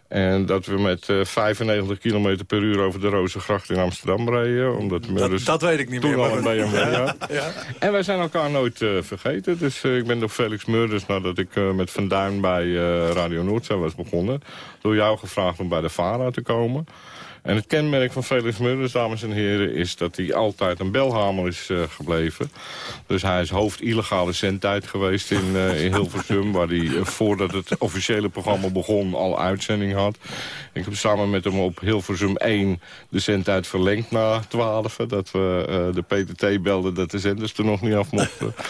En dat we met eh 95 km per uur over de Rozengracht in Amsterdam reden. Omdat Dat, Murders dat weet ik niet meer. maar- BMW had. Ja. En wij zijn elkaar nooit eh, vergeten. Dus eh, ik ben door Felix Murders, nadat ik eh, met Van Duin bij eh, Radio Noordzee was begonnen... door jou gevraagd om bij de VARA te komen. En het kenmerk van Felix Murders, dames en heren... is dat hij altijd een belhamel is eh, gebleven. Dus hij is hoofd illegale zendtijd geweest in, eh, in Hilversum... waar hij eh, voordat het officiële programma begon al uitzending had. Ik heb samen met hem op Hilversum 1 de zendtijd verlengd naar 12. Dat we eh, de PTT belden dat de zenders er nog niet af mochten.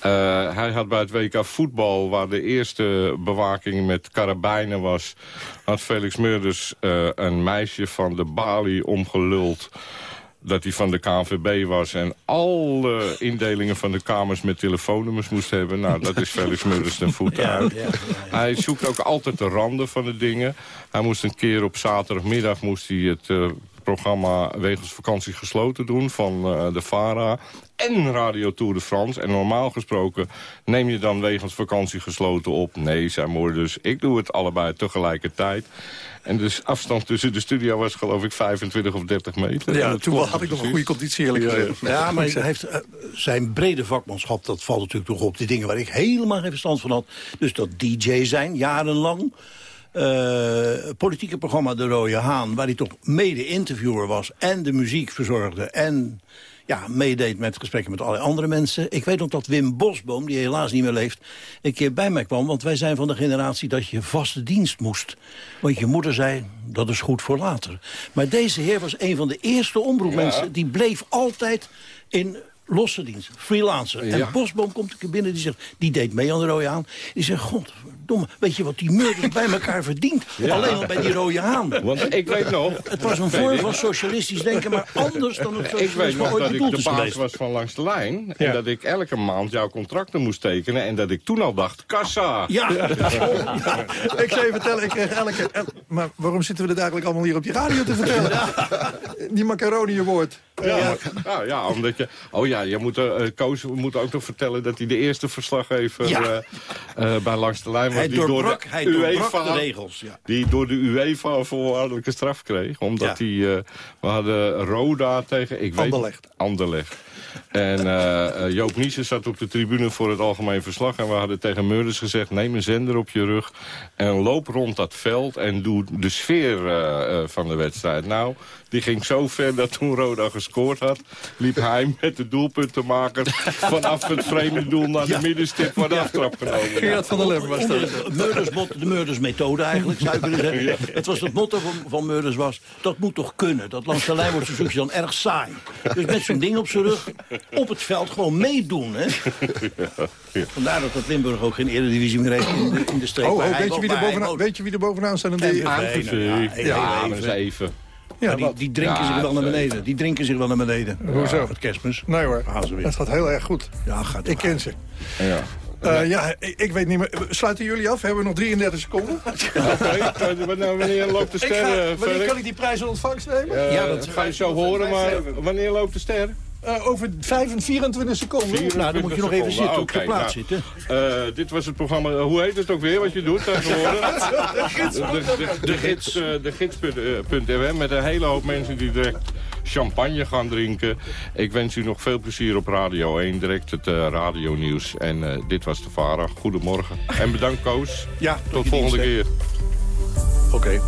Eh, hij had bij het WK voetbal, waar de eerste bewaking met karabijnen was... had Felix Meurders eh, een meisje van de Bali omgeluld dat hij van de KNVB was en alle indelingen van de kamers met telefoonnummers moest hebben. Nou, dat is Felix Meurders ten voeten uit. Hij zoekt ook altijd de randen van de dingen. Hij moest een keer op zaterdagmiddag moest hij het eh, programma Wegens Vakantie Gesloten doen van eh, de VARA en Radio Tour de France. En normaal gesproken neem je dan Wegens Vakantie Gesloten op. Nee, zei moeder dus, ik doe het allebei tegelijkertijd. En dus afstand tussen de studio was geloof ik 25 of 30 meter. Ja, toen had ik nog een goede conditie eerlijk Ja, gezegd. Ja, maar hij heeft, eh, zijn brede vakmanschap, dat valt natuurlijk toch op. Die dingen waar ik helemaal geen verstand van had. Dus dat DJ zijn, jarenlang. Eh, politieke programma De Rode Haan, waar hij toch mede-interviewer was... en de muziek verzorgde en ja, meedeed met gesprekken met allerlei andere mensen. Ik weet nog dat Wim Bosboom, die helaas niet meer leeft... een keer bij mij kwam, want wij zijn van de generatie dat je vaste dienst moest. Want je moeder zei, dat is goed voor later. Maar deze heer was een van de eerste omroepmensen... die bleef altijd in losse dienst, freelancer. Ja. En Bosboom komt een keer binnen, die zegt... die deed mee aan de Rode Haan. Die zegt, godverdomme, weet je wat die Murders bij elkaar verdient? Ja. Alleen al bij die Rode Haan. Want ik weet nog... Het was een vorm van socialistisch denken, maar anders dan het Ik weet socialisme nog ooit dat ik de baas geweest. was van Langs de Lijn. En dat ik elke maand jouw contracten moest tekenen. En dat ik toen al dacht, kassa. Ja. ik zou je vertellen, ik kreeg elke... el- maar waarom zitten we dit eigenlijk allemaal hier op die radio te vertellen? Die macaroni woord. Ja, ja. Nou ja, omdat je... Oh ja, ja, je moet, uh, Koos moet ook nog vertellen dat hij de eerste verslaggever Ja. uh, bij Langs de Lijn was. Hij die door de UEFA, de regels, ja. Die door de UEFA een voorwaardelijke straf kreeg. Omdat hij, uh, we hadden Roda tegen, ik weet Anderlecht. Anderlecht. En uh, Joop Niessen zat op de tribune voor het algemeen verslag. En we hadden tegen Meurders gezegd, neem een zender op je rug. En loop rond dat veld en doe de sfeer uh, van de wedstrijd. Nou, die ging zo ver dat toen Roda gescoord had... liep hij met de doelpuntenmaker vanaf het vreemde doel naar de middenstip van de aftrap genomen. Gerard van der Lem was dat. De Meudersmot- de Meudersmethode eigenlijk, zou je kunnen zeggen. Ja. Het was het motto van, van Meurders was, dat moet toch kunnen. Dat langs de lijn wordt zo'n dan erg saai. Dus met zo'n ding op zijn rug, op het veld gewoon meedoen. Hè? Vandaar dat het Limburg ook geen eredivisie meer heeft in de, in de streek. Oh, oh, weet, je wie er bovenaan, weet je wie er bovenaan staat? in de- ja, heel Ja, even. Ja, die, die drinken Ja, zich wel naar beneden. Die drinken zich wel naar beneden. Hoezo? Het kerstmis. Nee hoor, Gaan ze weer. het gaat heel erg goed. Ja, gaat Ik ken ze. Ja. Eh, ja, ik, ik weet niet meer. Sluiten jullie af? Hebben we nog 33 seconden? Oké, nou, wanneer loopt de Ik ga, ster, eh, wanneer kan ik die prijs in ontvangst nemen? Eh, ga je zo horen, maar wanneer loopt de ster? Eh, over 5 en 24 seconden. Nou, dan moet je nog even zitten, op je Oké, plaats nou, zitten. eh, dit was het programma, eh, hoe heet het ook weer wat je doet tegenwoordig? De gids- de, de, de gids, de met een hele hoop mensen die direct champagne gaan drinken. Ik wens u nog veel plezier op Radio 1, direct het uh, radionieuws. En uh, dit was de VARA. Goedemorgen. En bedankt Koos. Ja, Tot volgende keer. Oké. Okay.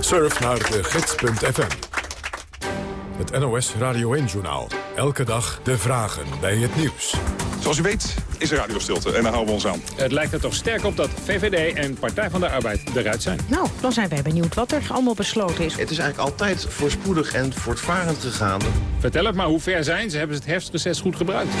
Surf naar de gids.fm. Het NOS Radio 1-journaal. Elke dag de vragen bij het nieuws. Zoals u weet is er radiostilte en daar houden we ons aan. Het lijkt er toch sterk op dat VVD en Partij van de Arbeid eruit zijn. Nou, dan zijn wij benieuwd wat er allemaal besloten is. Het is eigenlijk altijd voorspoedig en voortvarend gegaan. Vertel het maar, hoe ver zijn ze? Hebben ze het herfstreces goed gebruikt?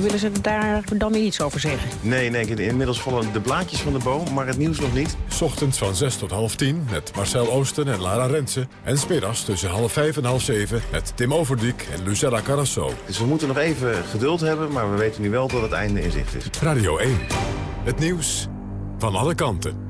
Willen ze daar dan weer iets over zeggen? Nee, nee, inmiddels vallen de blaadjes van de boom, maar het nieuws nog niet. Ochtends van 6 tot half 10 met Marcel Oosten en Lara Rensen. En smiddags tussen half 5 en half 7 met Tim Overdiek en Lucella Carrasso. Dus we moeten nog even geduld hebben, maar we weten nu wel dat het einde in zicht is. Radio 1. Het nieuws van alle kanten.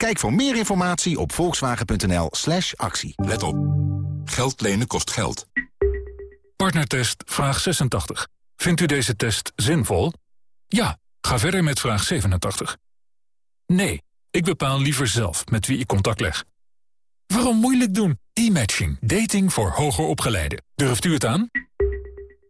Kijk voor meer informatie op volkswagen.nl slash actie. Let op. Geld lenen kost geld. Partnertest vraag 86. Vindt u deze test zinvol? Ja, ga verder met vraag 87. Nee, ik bepaal liever zelf met wie ik contact leg. Waarom moeilijk doen? E-matching. Dating voor hoger opgeleiden. Durft u het aan?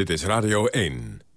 Dit is Radio 1.